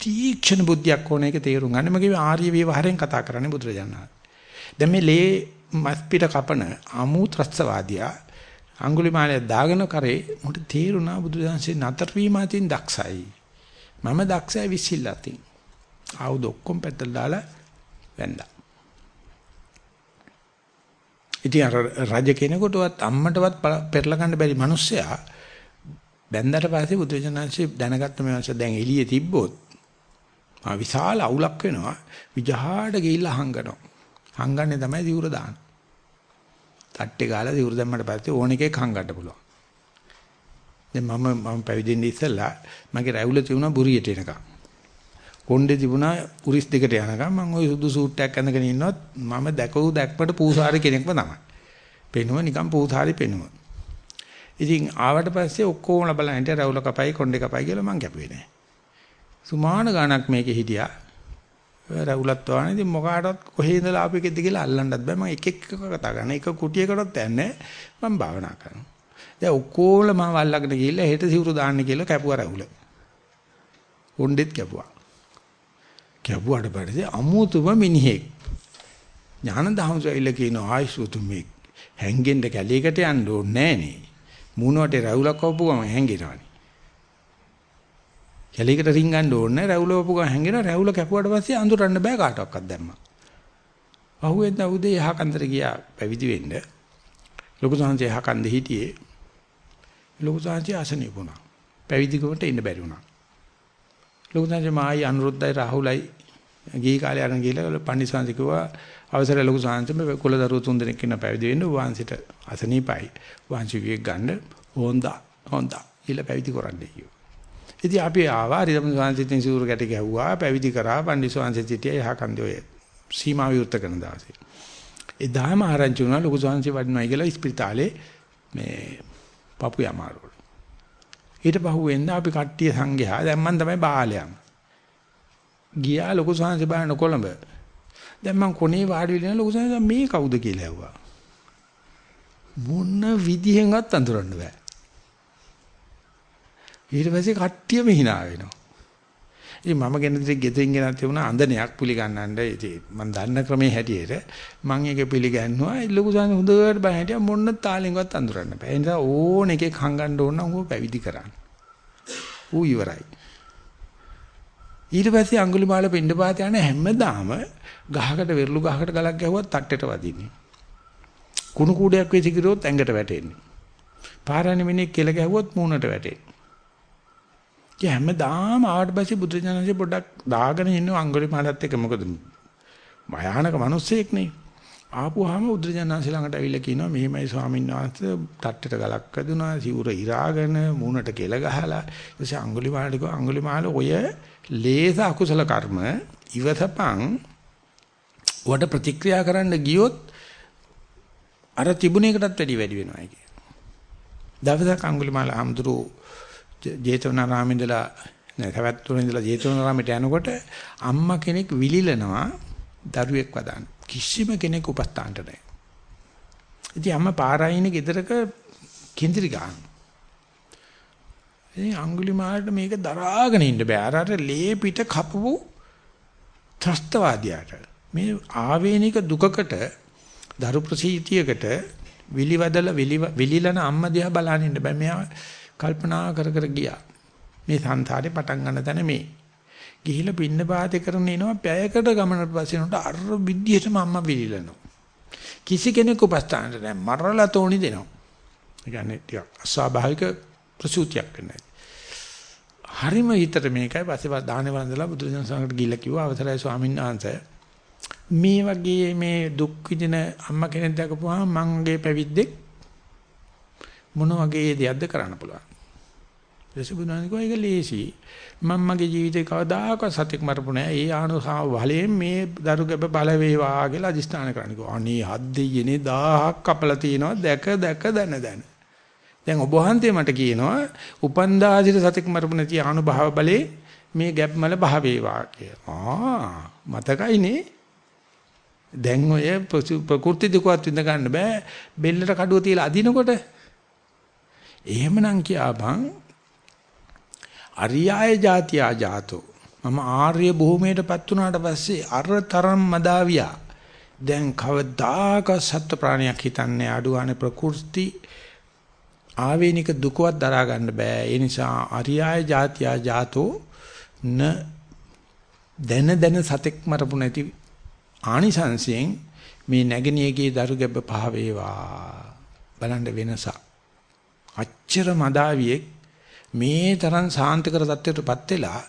තීක්ෂණ බුද්ධියක් ඕන එක තේරුම් ගන්න මගේ ආර්ය විවහාරයෙන් කතා කරන්නේ බුදුරජාණන්. දැන් මේ ලේ මස් පිට කපන අමු ත්‍රස්තවාදියා අඟුලිමාලය දාගෙන කරේ මොකට තේරුණා බුදුදහමේ නතර වීම අතින් දක්ෂයි. මම දක්ෂයි විසිල්ල අතින්. ආවුද ඔක්කොම පැත්තට දාලා වැන්දා. ඉතින් අර රජ කෙනෙකුටවත් අම්මටවත් පෙරලා ගන්න බැරි මිනිස්සයා බැන්දට පස්සේ බුදුජානන්සේ දැනගත්ත මේ මාස දැන් එළියේ තිබ්බොත් ආ විශාල අවුලක් වෙනවා විජහාට ගිහිල්ලා හංගනවා. හංගන්නේ තමයි දිවුර දාන්නේ. තට්ටේ ගාලා දිවුර දැම්මට පස්සේ ඕන එකෙක් හංගන්න පුළුවන්. දැන් මම මම පැවිදෙන්න ඉස්සෙල්ලා මගේ රැවුල තිබුණා බුරියට එනකම්. කොණ්ඩේ තිබුණා උරිස් දෙකට යනකම් මම ওই සුදු සූට් එකක් ඇඳගෙන ඉන්නවත් මම දැකෝ දැක්පට පූසාරි කෙනෙක්ම තමයි. පෙනුම නිකන් පූසාරි පෙනුම. ඉතින් ආවට පස්සේ ඔක්කොම බලන්න හිටිය රැවුල කපයි කොණ්ඩේ කපයි කියලා මං කැපුවේ නෑ. සුමාන ගාණක් මේකේ හිටියා. රැවුලත් වාන ඉතින් මොකාටවත් කොහේ ඉඳලා ආපු එකද කියලා අල්ලන්නත් බෑ. මම එක එක කතා කරන එක කුටියකටවත් යන්නේ මම භාවනා කරනවා. දැන් ඔක්කොල මම අල්ලගෙන ගිහිල්ලා හෙට සිවුරු දාන්න කියලා කැපුවා රැවුල. උණ්ඩෙත් කැපුවා. කැපුවාට පස්සේ අමුතුම මිනිහෙක්. ඥානදාමසයිල කියනවා ආයිසුතු මේ හැංගෙන්න කැලේකට යන්න ඕනේ නෑනේ මූණට රැවුලක් කවපුවම හැංගෙනවනේ. කැලේකට රින්ගන්න ඕනේ රැවුල වපු ගමන් හැංගෙන රැවුල කැපුවාට පස්සේ අඳුරන්න බෑ කාටවත් දැම්මා. අහුවෙන්ද උදේ යහකන්දර ගියා පැවිදි වෙන්න. ලොකු සංහසේ යහකන්ද හිටියේ. ලොකු සංහසේ අසනීප වුණා. පැවිදිකමට ඉන්න බැරි වුණා. ලොකු සංහසේ මායි අනුරුද්ධයි රාහුලයි ගිහි කාලේ අරන් ගිහලා පන්දිසාන්ති කිව්වා අවසර ලොකු සංහසේ මේ කුලදරුවෝ තුන් දෙනෙක් ඉන්න පැවිදි වෙන්න වහන්සිට අසනීපයි. වහන්සි වියක් ගන්න හොඳා හොඳා ඊළ පැවිදි කරන්නේ කිව්වා. ඉතින් අපි ආවා රිදම් සංහසිතින් සිවුරු ගැට ගැහුවා පැවිදි කරා පන්දිසාන්ති සිටියේ යහකන්ද ඔය සීමා විවෘත කරන දාසේ. එදාම ආරංචි වුණා ලොකු සංහසේ වඩිනවා කියලා ඉස්පිරිතාලේ මේ පපු යමාරුවල. ඊට පහුවෙන්ද අපි කට්ටිය සංඝයා දැන් මම තමයි බාලයන්. ගියා ලොකු සංහසේ බලන කොළඹ. දැන් මම කොනේ වාඩි වෙලා ලොකු සංහසේ මේ කවුද කියලා ඇහුවා. මොන විදිහෙන්වත් අඳුරන්න බෑ. ඊට පස්සේ කට්ටියම hina වෙනවා. ඉතින් මම ගෙනදිරේ ගෙදරින් ගෙනත් තිබුණා අඳනයක් පිළිගන්නන්න. ඉතින් මම දන්න ක්‍රමයේ හැටියට මම ඒක පිළිගන්නවා. ලොකු සාන හොඳට බය හිටියා මොන්න තාලෙන්වත් අඳුරන්න බෑ. ඒ නිසා ඕන එකෙක් හංගන්න ඕන නම් ඌ පැවිදි කරන්න. ඌ ඉවරයි. ඊට පස්සේ අඟුලිමාල පින්නපාත යන හැමදාම ගහකට වෙරළු ගහකට ගලක් ගැහුවත් තට්ටෙට වදින්නේ. කුණු කූඩයක් වෙච්ච කිරොත් ඇඟට වැටෙන්නේ. පාරාණි මිනිහ කෙල ගැහුවොත් මූණට වැටෙන්නේ. ඒ හැමදාම ආවට පස්සේ බුදුජානකසේ පොඩ්ඩක් දාගෙන ඉන්න අඟුලිමාලත් එක්ක මොකද මයානක මිනිස්සෙක් නේ. ආපුවාම බුදුජානකසේ ළඟට ඇවිල්ලා කියනවා මෙහෙමයි ස්වාමීන් වහන්සේ තට්ටෙට ගලක් වැදුනා සිවුර ඉරාගෙන මූණට කෙල ගහලා ඊටසේ අඟුලිමාලට කිව්වා අඟුලිමාල ඔය ලේස අකුසල කර්ම ඉවතපන් වඩ ප්‍රතික්‍රියා කරන්න ගියොත් අර තිබුණ එකටත් වැඩි වැඩි වෙනවා කිය. දවසක් අඟුලිමාල ආම්දුරු ජේතවනාරාමේ ඉඳලා නෑ සවැත්තුන ඉඳලා ජේතවනාරාමයට යනකොට අම්මා කෙනෙක් විලිලනවා දරුවෙක් වදාන. කිසිම කෙනෙක් උපස්ථානට නැහැ. ඉතින් අම්මා පාරායිනේ ගෙදරක කිඳිරි ගන්න. ඉතින් අඟුලිමාලට මේක දරාගෙන ඉන්න බෑ. අර අර ලේ පිට කපපු ත්‍ස්තවාදියාට මේ ආවේනික දුකකට දරු ප්‍රසීතියකට විලිවදල විලිලන අම්මා දිහා බලන්න ඉන්න බෑ. මෙයා කල්පනා කර කර ගියා. මේ සංසාරේ පටන් ගන්න තැන මේ. ගිහිලා පින්න පාතේ කරන එනවා පැයකට ගමනට පස්සේ නට අර විද්‍යටම අම්මා විලිලනවා. කිසි කෙනෙක් උපස්ථානට නැහැ මරලා තෝණි දෙනවා. ඒ කියන්නේ ටිකක් අස්වාභාවික ප්‍රසූතියක් වෙන්නේ. හරිම හිතට මේකයි පස්සේ දානේ වන්දලා බුදුසසුන සංගට ගිහිල්ලා කිව්වා අවසරයි ස්වාමීන් වහන්සේ මේ වගේ මේ දුක් විඳින අම්මා කෙනෙක් දැකපුවාම මංගේ පැවිද්දෙක් මොන වගේ දෙයක්ද කරන්න පුළුවන්. රසබුනානි කෝ ඒක ලේසි. මම මගේ ජීවිතේ කවදාකවත් සත්‍යක් මරපු නැහැ. ඒ ආනුසාව බලයෙන් මේ දරු ගැබ බල වේවා කියලා අදිස්ථාන කරන්න කිව්වා. අනේ හත් දෙයියනේ 1000ක් කපලා තිනවා දැක දැක දන දන. දැන් ඔබ වහන්සේ මට කියනවා උපන්දාසිර සත්‍යක් මරපු නැති ආනුභාව බලේ මේ ගැබ් මල බහ වේවා කියලා. ආ මතකයිනේ. දැන් ඔය ප්‍රකෘති දුකවත් විඳ ගන්න බෑ. බෙල්ලට කඩුව තියලා අදිනකොට එහෙමනම් කියාපන් අරියාය જાතියා ජාතෝ. මම ආර්ය භූමියටපත් වුණාට පස්සේ අරතරම් මදාවියා. දැන් කවදාක සත්ත්ව ප්‍රාණියක් හිතන්නේ අඩුවානේ ප්‍රකෘති ආවේනික දුකවත් දරා ගන්න බෑ. ඒ නිසා අරියාය જાතියා ජාතෝ න දැන දැන සතෙක් මරපු නැති ආනිසංසයෙන් මේ නැගණියගේ දරු ගැබ පහ වේවා බලන්න වෙනසක්. අච්චර මදාවියෙක් මේ තරම් සාන්තකර தත්වයටපත් වෙලා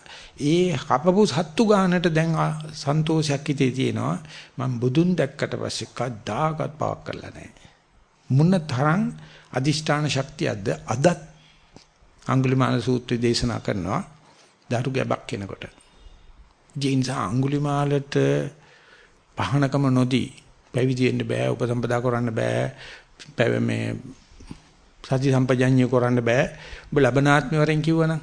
ඒ කපපු සත්තු ගානට දැන් සන්තෝෂයක් හිතේ තියෙනවා. මම බුදුන් දැක්කට පස්සේ කද්දාකත් පවක් කරලා නැහැ. මුන්න තරම් අදිෂ්ඨාන ශක්තියක්ද අදත් අඟුලිමාල සූත්‍රය දේශනා කරනවා. දරු ගැබක් කෙනකොට ජීන්සා අඟුලිමාලට පහනකම නොදී පැවිදි වෙන්න බෑ උපසම්පදා කරන්න බෑ. මේ සති සම්පජඤ්ඤය කරන්න බෑ. ඔබ ලබනාත්ම වරෙන් කිව්වනම්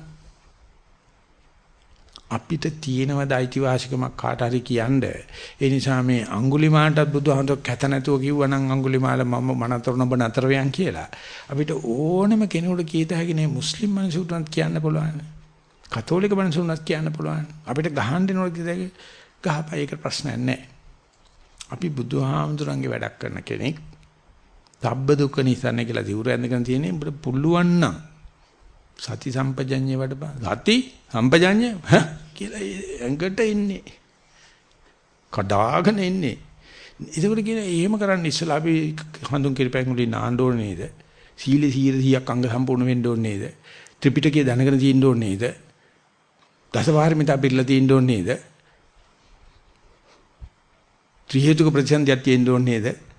අපිට තියෙනවද අයිතිවාසිකමක් කාට හරි කියන්න. ඒ නිසා මේ අඟුලිමාලටත් බුදුහාමුදුර කැත නැතුව කිව්වනම් අඟුලිමාල මම මනතර නොබ නතර වෙයන් කියලා. අපිට ඕනම කෙනෙකුට කීත හැකි නේ මුස්ලිම් මිනිසුන්ටත් කියන්න පුළුවන්. කතෝලික මිනිසුන්ටත් කියන්න පුළුවන්. අපිට ගහන්න දෙනවද ගහපයි ඒක ප්‍රශ්නයක් නැහැ. අපි බුදුහාමුදුරන්ගේ වැඩක් කරන කෙනෙක්. තබ්බ දුක්ඛ නිසන්න කියලා දිවුර ඇඳගෙන තියෙන්නේ උඹට පුළුවන් නම් සති සම්පජඤ්ඤේ වඩපන්. සති සම්පජඤ්ඤ කියලා ඇඟට එන්නේ. කඩාගෙන එන්නේ. ඒකට කියන එහෙම කරන්න ඉස්සලා අපි හඳුන් කිරිපැන් වලින් නාන්න ඕනේ නේද? සීල 100ක් අංග සම්පූර්ණ වෙන්න ඕනේ නේද? ත්‍රිපිටකය දැනගෙන තියෙන්න ඕනේ නේද? දසවාරමිතා පිළිලා තියෙන්න ඕනේ නේද? ත්‍රි හේතුක ප්‍රතිසන්දියක් තියෙන්න ඕනේ නේද?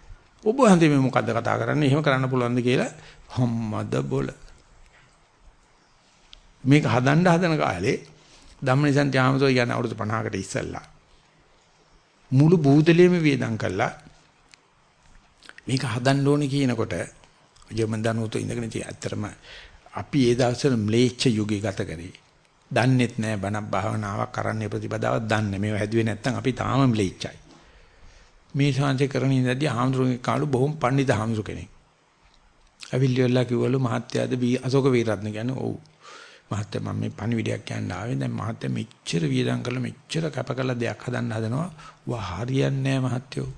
ඔබ හන්දේ මේ මොකද්ද කතා කරන්නේ? එහෙම කරන්න පුළුවන්ද කියලා හම්මද බොල. මේක හදන්න හදන කාලේ ධම්මනිසන්ති ආමසෝ කියන අවුරුදු 50කට ඉස්සෙල්ලා මුළු බූදලෙම වේදම් කළා මේක හදන්න ඕනේ කියනකොට යමන් දනුවතු ඉඳගෙන තිය ඇත්තරම අපි ඒ දවස්වල ම්ලේච්ඡ යුගය ගත කරේ. දන්නෙත් නෑ බණක් භාවනාවක් කරන්න ප්‍රතිපදාවක් දන්නේ. මේව හැදුවේ නැත්නම් අපි තාම ම්ලේච්ඡයි. මේ ශාන්ති කරන ඉඳදී ආම්දුරුගේ කාලු බොහොම පඬිත ආම්දුරු කෙනෙක්. අවිල්ලියල්ලා කිව්වලු මහත්යාද අශෝක වීරරත්න කියන්නේ ඔව්. මහත්ය මම මේ පණිවිඩයක් කියන්න ආවේ දැන් මහත්ය මෙච්චර වියදම් කරලා මෙච්චර කැප කරලා දෙයක් හදන්න හදනවා. වා හරියන්නේ නෑ මහත්යෝ.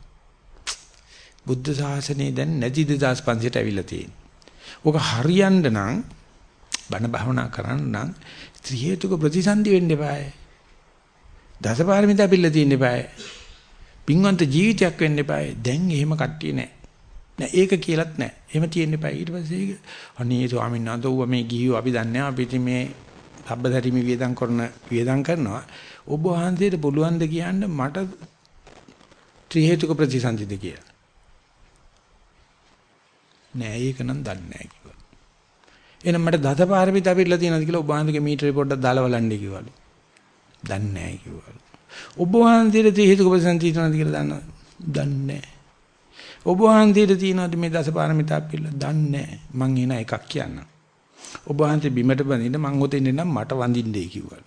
බුද්ධ ශාසනය දැන් නැති 2500ට ඇවිල්ලා තියෙන්නේ. ඔක හරියන්න නම් බණ භාවනා කරන්න නම් ත්‍රි හේතුක ප්‍රතිසන්දි වෙන්න eBay. දසපාරමිතා පිළිලා තියෙන්න eBay. පින්වන්ත ජීවිතයක් වෙන්න eBay. දැන් එහෙම කට්ටිය නැහැ. නෑ ඒක කියලත් නෑ. එහෙම තියෙන්න eBay. ඊට පස්සේ අනේ ස්වාමීන් වහන්සේ ඌව මේ ගිහියෝ අපි දන්නේ අපි ඉතින් මේ සබ්බදරිමි වියදම් කරන වියදම් කරනවා. ඔබ වහන්සේට පුළුවන් ද කියන්න මට ත්‍රි හේතුක ප්‍රතිසන්දිද කියලා. නෑ ඒක නම් දන්නේ නෑ කිව්වා. එහෙනම් මට දසපාරමිතා පිළිලා තියෙනවද කියලා ඔබ වහන්සේගේ මීටරේ පොඩ්ඩක් දාලා බලන්න කිව්වලු. දන්නේ නෑ කිව්වලු. ඔබ වහන්සේට ත්‍රි හේතුක ප්‍රතිසන්දි තියෙනවද කියලා දන්නවද? දන්නේ නෑ. ඔබ වහන්සේට තියෙනවද මේ දසපාරමිතා පිළිලා? දන්නේ නෑ. මං එන එකක් කියන්නම්. ඔබ වහන්සේ බිමට බඳින්න මං ඔතෙන් එනම් මට වඳින්නේ කිව්වලු.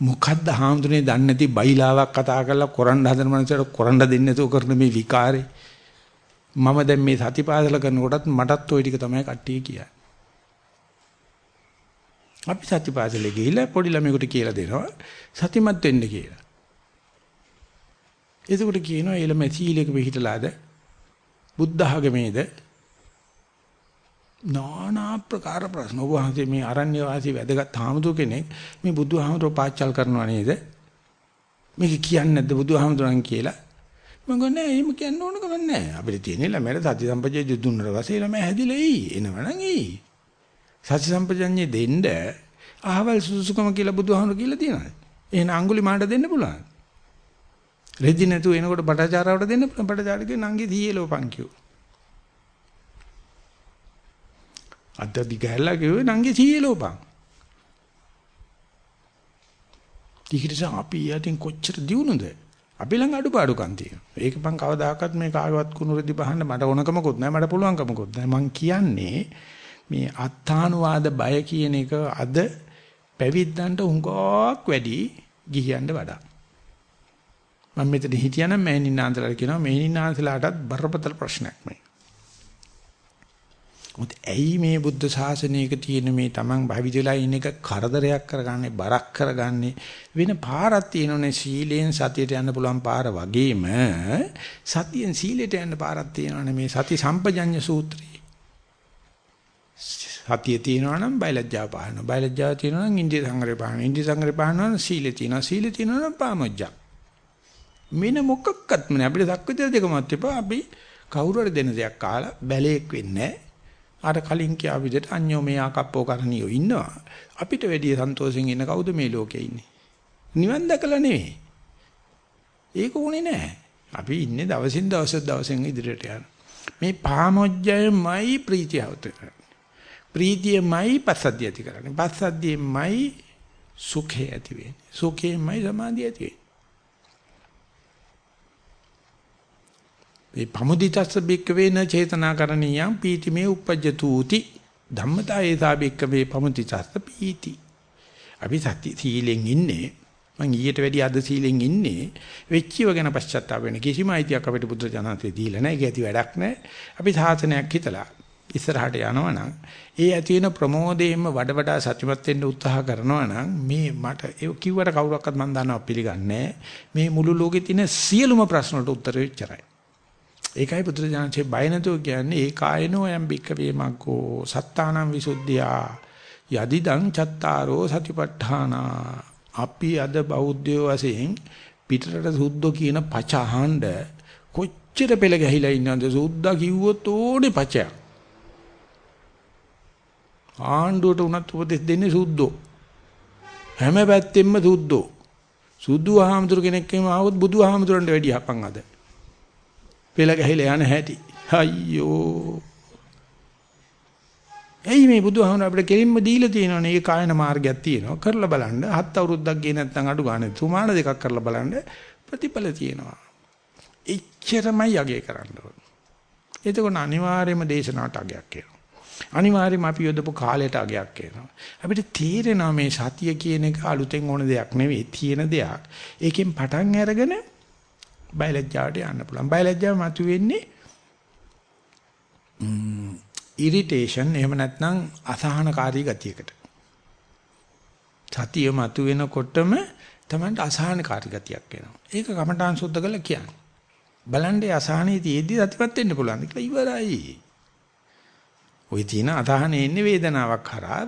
මොකද්ද හාමුදුරනේ දන්නේ නැති බයිලාවක් කතා කරලා කරන්න හදන මනුස්සයට කරන්න දෙන්නේ නැතුව කරන මේ විකාරේ මම දැන් මේ සතිපාසල කරනකොටත් මටත් ওই ටික තමයි කට්ටිය කියන්නේ. අපි සතිපාසලේ ගිහිල්ලා පොඩි ළමයෙකුට කියලා දෙනවා සතිමත් වෙන්න කියලා. එතකොට කියනවා ඊළම සීලයක පිළිහිටලාද බුද්ධ ආගමේද নানা ප්‍රකාර ප්‍රශ්න ඔබ වහන්සේ මේ අරණ්‍ය වාසී වැදගත් හාමුදුර කෙනෙක් මේ බුදුහාමුදුර පාච්චල් කරනවා නේද මේක කියන්නේ නැද්ද බුදුහාමුදුරන් කියලා මම ගොන්නේ එහෙම කියන්න ඕන කම නැහැ. අපිට තියෙන්නේ ළමයට සති සම්පජය දුන්නාට පස්සේ ළමයා හැදිලා එයි. එනවනම් එයි. සති සම්පජඤ්ඤේ දෙන්න අහවල් සුසුකම කියලා බුදුහාමුදුරු කියලා තියෙනවා. එහෙනම් අඟුලිමාලට දෙන්න පුළුවන්. රෙදි නැතුව එනකොට බටචාරාවට දෙන්න පුළුවන්. බටචාරගේ නංගි දීයේ ලෝපන් කිව්ව. අද්ද දිගහැරලා කිව්වේ නංගි සීයේ ලෝපන්. ටිකිටස අපි යටින් කොච්චර දියුණුද? අපි ළඟ අඩුපාඩුකම් තියෙනවා. ඒක මං කවදාකවත් මේ කාගවත් කුණුරෙදි බහන්න මට ඕනකමකුත් නැහැ මට පුළුවන්කමකුත් නැහැ. මං කියන්නේ මේ අත්තානුවාද බය කියන එක අද පැවිද්දන්ට උඟක් වැඩි ගිහියන්ට වඩා. මම මෙතන හිටියනම් මෑණින්නාන්සලාට කියනවා මෑණින්නාන්සලාටත් බරපතල ප්‍රශ්නයක් මේ. මොකද ඇයි මේ බුද්ධ ශාසනයක තියෙන මේ Taman භවිදලා ඉන්න එක කරදරයක් කරගන්නේ බරක් කරගන්නේ වෙන පාරක් තියෙනනේ සීලෙන් සතියට යන්න පුළුවන් පාර වගේම සතියෙන් සීලයට යන්න පාරක් තියෙනනේ මේ සති සම්පජඤ්ඤ සූත්‍රය සතිය තියෙනවා නම් බයලජ්ජාව පහන බයලජ්ජාව තියෙනවා නම් ඉන්දිය සංගරේ පහන ඉන්දිය සංගරේ පහනවා නම් සීලේ තියෙනවා සීලේ තියෙනවා නම් පාමොජ්ජක් මෙන්න මොකක්වත් නෑ අපිට දක්විත දෙකමත් එපා අපි කවුරු හරි දෙන දෙයක් කාලා බැලේක් වෙන්නේ නැහැ අර කලින් කියා විදිහට අඤ්ඤෝ මේ ආකප්පෝ කරණියෝ ඉන්නවා. අපිට වැඩි සන්තෝෂෙන් ඉන්න කවුද මේ ලෝකේ ඉන්නේ? නිවන් දැකලා නෙවෙයි. ඒක උනේ නැහැ. අපි ඉන්නේ දවසින් දවස දවසෙන් ඉදිරියට යන. මේ පාමොජ්ජයමයි ප්‍රීතිය આવත කරන්නේ. ප්‍රීතියමයි පස්සද්ධිය ඇති කරන්නේ. පස්සද්ධියමයි සුඛය ඇති වෙන්නේ. සුඛයමයි සමාධිය ඇති වෙන්නේ. මේ පමුදිතස්ස බික්කවේ න චේතනාකරණීයම් පීතිමේ uppajjatuuti ධම්මතා ඒසා බික්කවේ පමුදිතස්ස පීති අපි සති සීලෙන් ඉන්නේ මං ඊට වැඩි අද සීලෙන් ඉන්නේ වෙච්චිව ගැන පශ්චාත්තාප වෙන කිසිම අයිතියක් අපිට බුද්ධ ජනතේ දීලා නැහැ ඒක ඇති වැඩක් නැහැ අපි සාසනයක් හිතලා ඉස්සරහට යනවනම් ඒ ඇති වෙන ප්‍රමෝදයෙන්ම වඩ වඩා සතුටුමත් වෙන්න උත්සාහ කරනවා නම් මේ මට ඒ කිව්වට කවුරක්වත් මම දන්නවා පිළිගන්නේ මේ මුළු ලෝකේ තියෙන සියලුම ප්‍රශ්න වලට උත්තර වෙච්චරයි. ඒකයි පුදුරජානචේ බය නැතුව කියන්නේ ඒ කායනෝ යම් බික්ක වේමග්ගෝ සත්තානං විසුද්ධියා යදිදං චත්තාරෝ සතිපට්ඨානා. අපි අද බෞද්ධයෝ වශයෙන් පිටරට සුද්ධෝ කියන පච අහඬ කොච්චර පෙළ ගැහිලා ඉන්නවද? සුද්ධා කිව්වොත් ඕනේ පචයක්. ආණ්ඩුවට උනත් උපදෙස් දෙන්නේ සුද්ධෝ හැම පැත්තෙම සුද්ධෝ සුදු ආහමතුරු කෙනෙක් එම ආවොත් බුදු ආහමතුරන්ට වැඩි හපන් අද. පෙළ ගැහිලා යන හැටි. අයියෝ. ඇයි මේ බුදුහාමුදුර අපිට කෙලින්ම දීලා තියෙනවනේ. ඒ කායන මාර්ගයක් තියෙනවා. කරලා බලන්න. හත් අවුරුද්දක් ගියේ නැත්නම් අඩු ගන්න තුමාන දෙකක් කරලා බලන්න. ප්‍රතිඵල තියෙනවා. එච්චරමයි යගේ කරන්න ඕන. එතකොට අනිවාර්යයෙන්ම දේශනාවට අගයක් එනවා. අනිවාර්යයෙන්ම අපි යොදපු කාලයට අගයක් එනවා අපිට තේරෙනවා මේ සතිය කියන එක අලුතෙන් ඕන දෙයක් නෙවෙයි තියෙන දෙයක් ඒකෙන් පටන් අරගෙන බයලජ්ජාවට යන්න පුළුවන් බයලජ්ජාව මතුවෙන්නේ ඉරිටේෂන් එහෙම නැත්නම් අසහනකාරී ගතියකට. සතිය මතු වෙනකොටම තමයි අසහනකාරී ගතියක් එනවා. ඒක කමඨාන් සුද්ධ කරලා කියන්නේ. බලන්නේ අසහනයේ තියෙද්දි සතිපත් වෙන්න පුළුවන් කියලා ඉවරයි. ওই තියෙන අසහනේ එන්නේ වේදනාවක් කරා,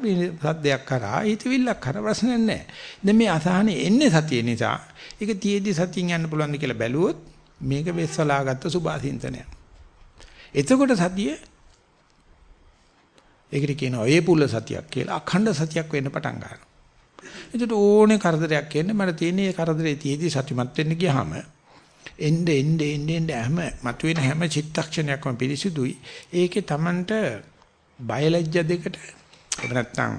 සද්දයක් කරා, හිතවිල්ලක් කරා ප්‍රශ්නයක් නැහැ. දැන් මේ අසහනේ එන්නේ සතිය නිසා. ඒක තියෙද්දි සතියෙන් යන්න පුළුවන්ද කියලා බැලුවොත් මේක වෙස්සලාගත්ත සුභාසින්තනයක්. එතකොට සතිය ඒකට කියනවා ඒ පුල්ල සතියක් කියලා අඛණ්ඩ සතියක් වෙන්න පටන් ගන්නවා. එතකොට ඕනේ කරදරයක් එන්නේ මට තියෙන මේ කරදරේ තියේදී සතිමත් වෙන්න ගියාම එnde එnde එnde එnde හැම මතුවෙන හැම චිත්තක්ෂණයක්ම පිරිසිදුයි. ඒකේ Tamanට බයලජ්‍ය දෙකට එහෙම නැත්නම්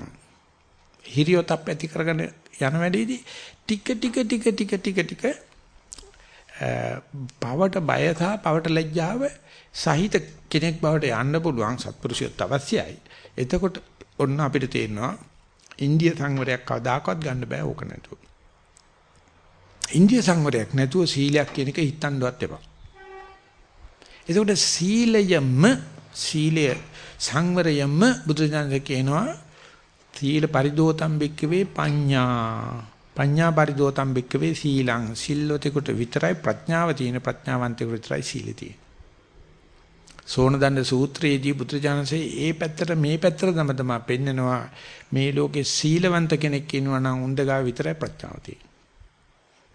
හිරියොතප් ඇති කරගෙන යන වැඩේදී ටික ටික ටික ටික ටික ටික පවට බය සහ පවට ලැජ්ජාව සහිත කෙනෙක් බවට යන්න පුළුවන් සත්පුරුෂයත් අවශ්‍යයි. එතකොට ඔන්න අපිට තේරෙනවා ඉන්දිය සංවරයක් කවදාකවත් ගන්න බෑ ඕක නැතුව. ඉන්දිය සංවරයක් නැතුව සීලයක් කියන එක හිතන්නවත් එපා. එතකොට සීලයම සීලය සංවරයම බුදුරජාණන් කියනවා සීල පරිදෝතම් බික්කවේ පඤ්ඤා පඤ්ඤා පරිදෝතම් බික්කවේ සීලං සිල්වතෙකුට විතරයි ප්‍රඥාව තියෙන ප්‍රඥාවන්තයෙකුට විතරයි සීලය තියෙන්නේ සෝනදණ්ඩ සූත්‍රයේදී බුදුජානසේ ඒ පැත්තට මේ පැත්තට තම තමා පෙන්නනවා මේ ලෝකේ සීලවන්ත කෙනෙක් ඉන්නවා නම් උන්දගා විතරයි ප්‍රඥාව තියෙන්නේ.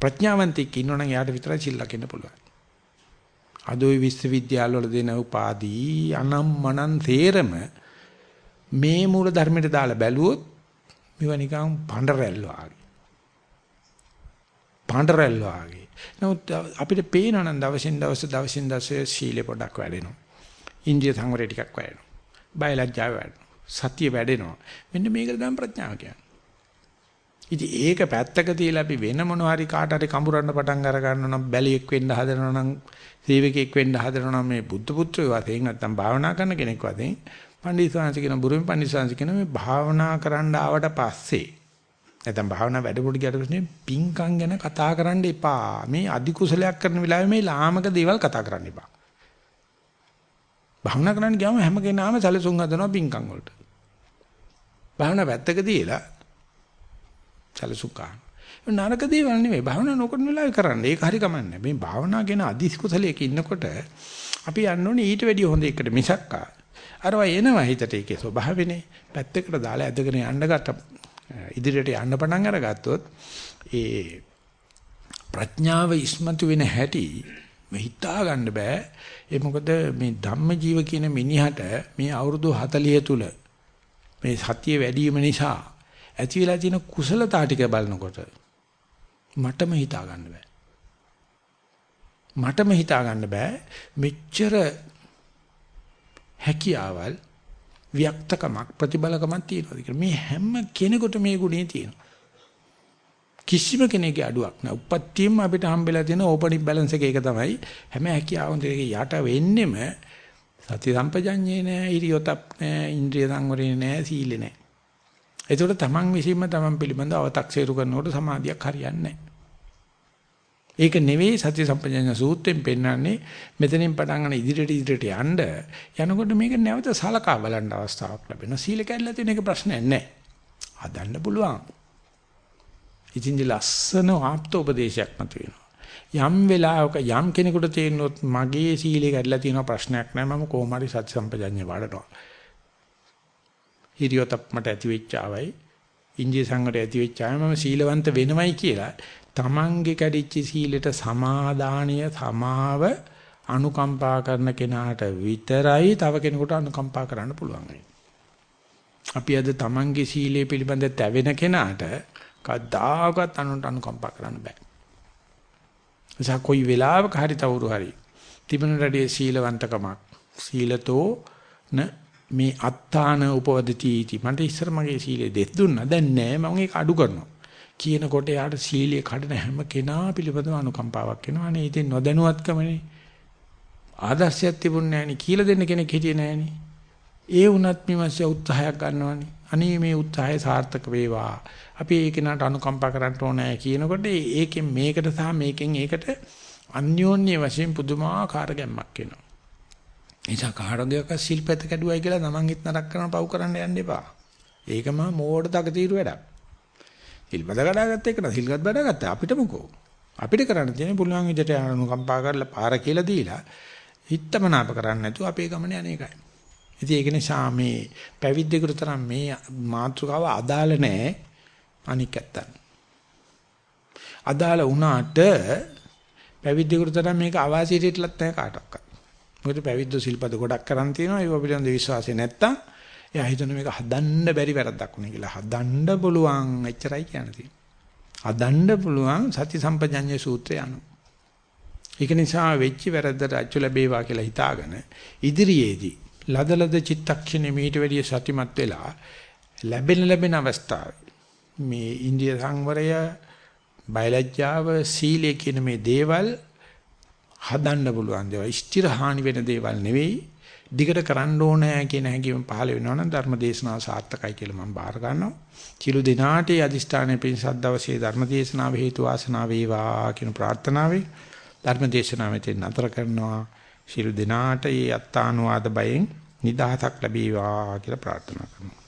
ප්‍රඥාවන්තෙක් ඉන්නවා නම් යාට විතරයි සිල් ලකින්න පුළුවන්. අද ওই විශ්වවිද්‍යාල වල දෙන උපාධි අනම්මනන් තේරම මේ මූල ධර්මයට දාලා බැලුවොත් මේවා නිකන් පඬරැල් වාගේ. පඬරැල් වාගේ. නමුත් අපිට පේනවා නම් දවසින් දවස දවසින් දවස සීලෙ පොඩක් වැඩෙනවා. ඉන්ද්‍රිය සංවරය ටිකක් වැඩෙනවා. බයලජ්ජාව වැඩෙනවා. සතිය වැඩෙනවා. මෙන්න මේකට තමයි ප්‍රඥාව කියන්නේ. ඉතින් ඒක පැත්තක තියලා අපි වෙන මොන හරි කාට හරි කඹරන්න පටන් අර ගන්නවා නම් බැලියෙක් වෙන්න හදනවා නම් සේවකයෙක් වෙන්න හදනවා නම් මේ බුද්ධ පුත්‍රයෝ වශයෙන් නැත්තම් භාවනා කරන කෙනෙක් වශයෙන් පණ්ඩිතසාංශ කියන බුරුමි පණ්ඩිතසාංශ කියන මේ භාවනා කරන්න ආවට පස්සේ නැත්නම් භාවනා වැඩමුළු ගියට පස්සේ පිංකම් ගැන කතා කරන්න එපා. මේ අධි කුසලයක් කරන වෙලාවේ මේ ලාමක දේවල් කතා කරන්න එපා. භාවනා කරන්න ගියාම හැම කෙනාම සැලසුම් හදනවා පිංකම් වලට. භාවනා පැත්තක තියලා සැලසුම් ගන්න. නරක දේවල් නෙවෙයි භාවනා නොකරන වෙලාවේ කරන්න. ඒක හරි කමන්නේ. මේ භාවනා ගැන අදිස් කුසලයක ඉන්නකොට අපි යන්න ඕනේ ඊට වැඩිය හොඳ එකට මිසක් අරවා එනවා හිතට ඒකේ ස්වභාවනේ. පැත්තකට දාලා ඇදගෙන යන්න ගත්ත ඉදිරියට යන්න පටන් අරගත්තොත් ඒ ප්‍රඥාව ඉස්මතු වෙන හැටි හිතා ගන්න බෑ. ඒ මොකද මේ ධම්ම ජීව කියන මිනිහට මේ අවුරුදු 40 තුල මේ සතිය වැඩි වීම නිසා ඇති වෙලා තියෙන කුසලතා ටික බලනකොට මටම හිතා ගන්න බෑ. මටම හිතා ගන්න බෑ මෙච්චර හැකියාවල් වික්තකමක් ප්‍රතිබලකමක් තියෙනවා. මේ හැම කෙනෙකුට මේ ගුණේ තියෙනවා. කිසිම කෙනෙකුගේ අඩුවක් නෑ. උපත්තියෙම අපිට හම්බෙලා තියෙන ඕපනික් බැලන්ස් එක ඒක තමයි. හැම හැකියාවම දෙක යට වෙන්නෙම සති සම්පජඤ්ඤේ නෑ, ඉරියොතප් නෑ, ඉන්ද්‍රිය සංවරේ නෑ, සීලේ නෑ. ඒකට තමන් විසින්ම තමන් පිළිබඳව අව탁සේරු කරනකොට සමාධියක් හරියන්නේ නෑ. ඒක නෙවෙයි සති සම්පජඤ්ඤ සූත්‍රයෙන් පෙන්වන්නේ මෙතනින් පටන් ගන්න ඉදිරියට ඉදිරියට යන්න යනකොට මේක නැවත සලකා බලන්න අවස්ථාවක් ලැබෙනවා. සීල කැඩලා තියෙන එක ප්‍රශ්නයක් නැහැ. හදන්න පුළුවන්. ඉතින්දි ලස්සන ආප්තෝපදේශයක් මතුවෙනවා. යම් වෙලාවක යම් කෙනෙකුට තේරෙනොත් මගේ සීලය කැඩලා තියෙන ප්‍රශ්නයක් නැහැ මම කොහොම හරි සති සම්පජඤ්ඤ වඩනවා. හිරියොතක් මට ඇති වෙච්ච ආවයි ඉන්දිය සංගරය ඇති වෙච්ච ආවයි මම සීලවන්ත වෙනවයි කියලා තමන්ගේ කැඩිච්ච සීලෙට සමාදානීය සමාව අනුකම්පා කරන කෙනාට විතරයි තව කෙනෙකුට අනුකම්පා කරන්න පුළුවන් අපි අද තමන්ගේ සීලය පිළිබඳ තැවෙන කෙනාට කවදාකවත් අනුන්ට අනුකම්පා කරන්න බෑ. එසා කොයි වෙලාවක හරි තවුරු හරි තිබුණ රැඩිය සීලවන්තකමක් සීලතෝ න මේ අත්තාන උපවදති इति මට ඉස්සර මගේ සීලය දෙස් දුන්නා. දැන් නෑ මම ඒක අඩු කරනවා. කියනකොට යාට සීලිය කඩන හැම කෙනා පිළිබඳව අනුකම්පාවක් එනවා. නේ ඉතින් නොදැනුවත්කමනේ. ආදර්ශයක් තිබුණේ නෑනේ කියලා දෙන්න කෙනෙක් හිටියේ නෑනේ ඒ වුණත් මිමස්ස උත්සාහයක් ගන්නවනේ. අනේ මේ උත්සාහය සාර්ථක වේවා. අපි ඒ කෙනාට අනුකම්පා කරන්න ඕනේ කියනකොට ඒකෙන් මේකට සහ මේකෙන් ඒකට අන්‍යෝන්‍ය වශයෙන් පුදුමාකාර ගැම්මක් එනවා. නිසා කාටදයක ශිල්පෙත කැඩුවයි කියලා තමන් හිත නරක කරන පව් කරන්න යන්න එපා. ඒකම මෝඩ තකතිරු වැඩක්. හිල්පද කඩාගත්ත එක නා හිල්ගත් බඩගත්ත අපිට මොකෝ. අපිට කරන්න තියෙන්නේ පුළුවන් විදිහට අනුකම්පා කරලා පාර කියලා දීලා හිතමනාප කරන්නේ නැතුව අපේ ගමන යන එකයි. ඉතින් ඒක නිසා මේ පැවිද්දෙකුට තරම් මේ මාතෘකාව අදාළ නැහැ අනික් ඇත්තන්. අදාළ වුණාට පැවිද්දෙකුට තරම් මේක අවාසියටලත් නැහැ කාටවත්. මොකද පැවිද්ද සිල්පද ගොඩක් කරන් තියෙනවා ඒව පිළිබඳ විශ්වාසය නැත්තම් එයා හිතන මේක හදන්න බැරි වැරද්දක් වුණේ කියලා. හදන්න පුළුවන් එච්චරයි කියන්නේ. හදන්න පුළුවන් සති සම්පජඤ්ඤ සූත්‍රය අනුව. ඒක නිසා වෙච්ච වැරද්දට අච්චු ලැබේවා කියලා හිතාගෙන ඉදිරියේදී ලදලද චිත්තක්ෂණෙ මීට වැඩිය සතිමත් වෙලා ලැබෙන ලැබෙන අවස්ථාවේ මේ ඉන්දිය සංවරය බයලජ්ජාව සීලය කියන මේ දේවල් හදන්න පුළුවන් දේවල් ස්ථිර හානි වෙන දේවල් නෙවෙයි දිගට කරන්න ඕනේ කියන හැඟීම පහළ වෙනවා නම් ධර්ම දේශනාව සාර්ථකයි කියලා මම බාර ගන්නවා. කිලු දිනාටේ අදිෂ්ඨානයේ පිණිසත් දවසේ ධර්ම දේශනාව හේතු වාසනා වේවා කියන ප්‍රාර්ථනාවයි ධර්ම දේශනාව මෙතෙන් නතර කරනවා. ශිරු දිනාට ඒ අත්තානුවාද බයෙන් නිදහසක් ලැබේවා කියලා ප්‍රාර්ථනා කරනවා.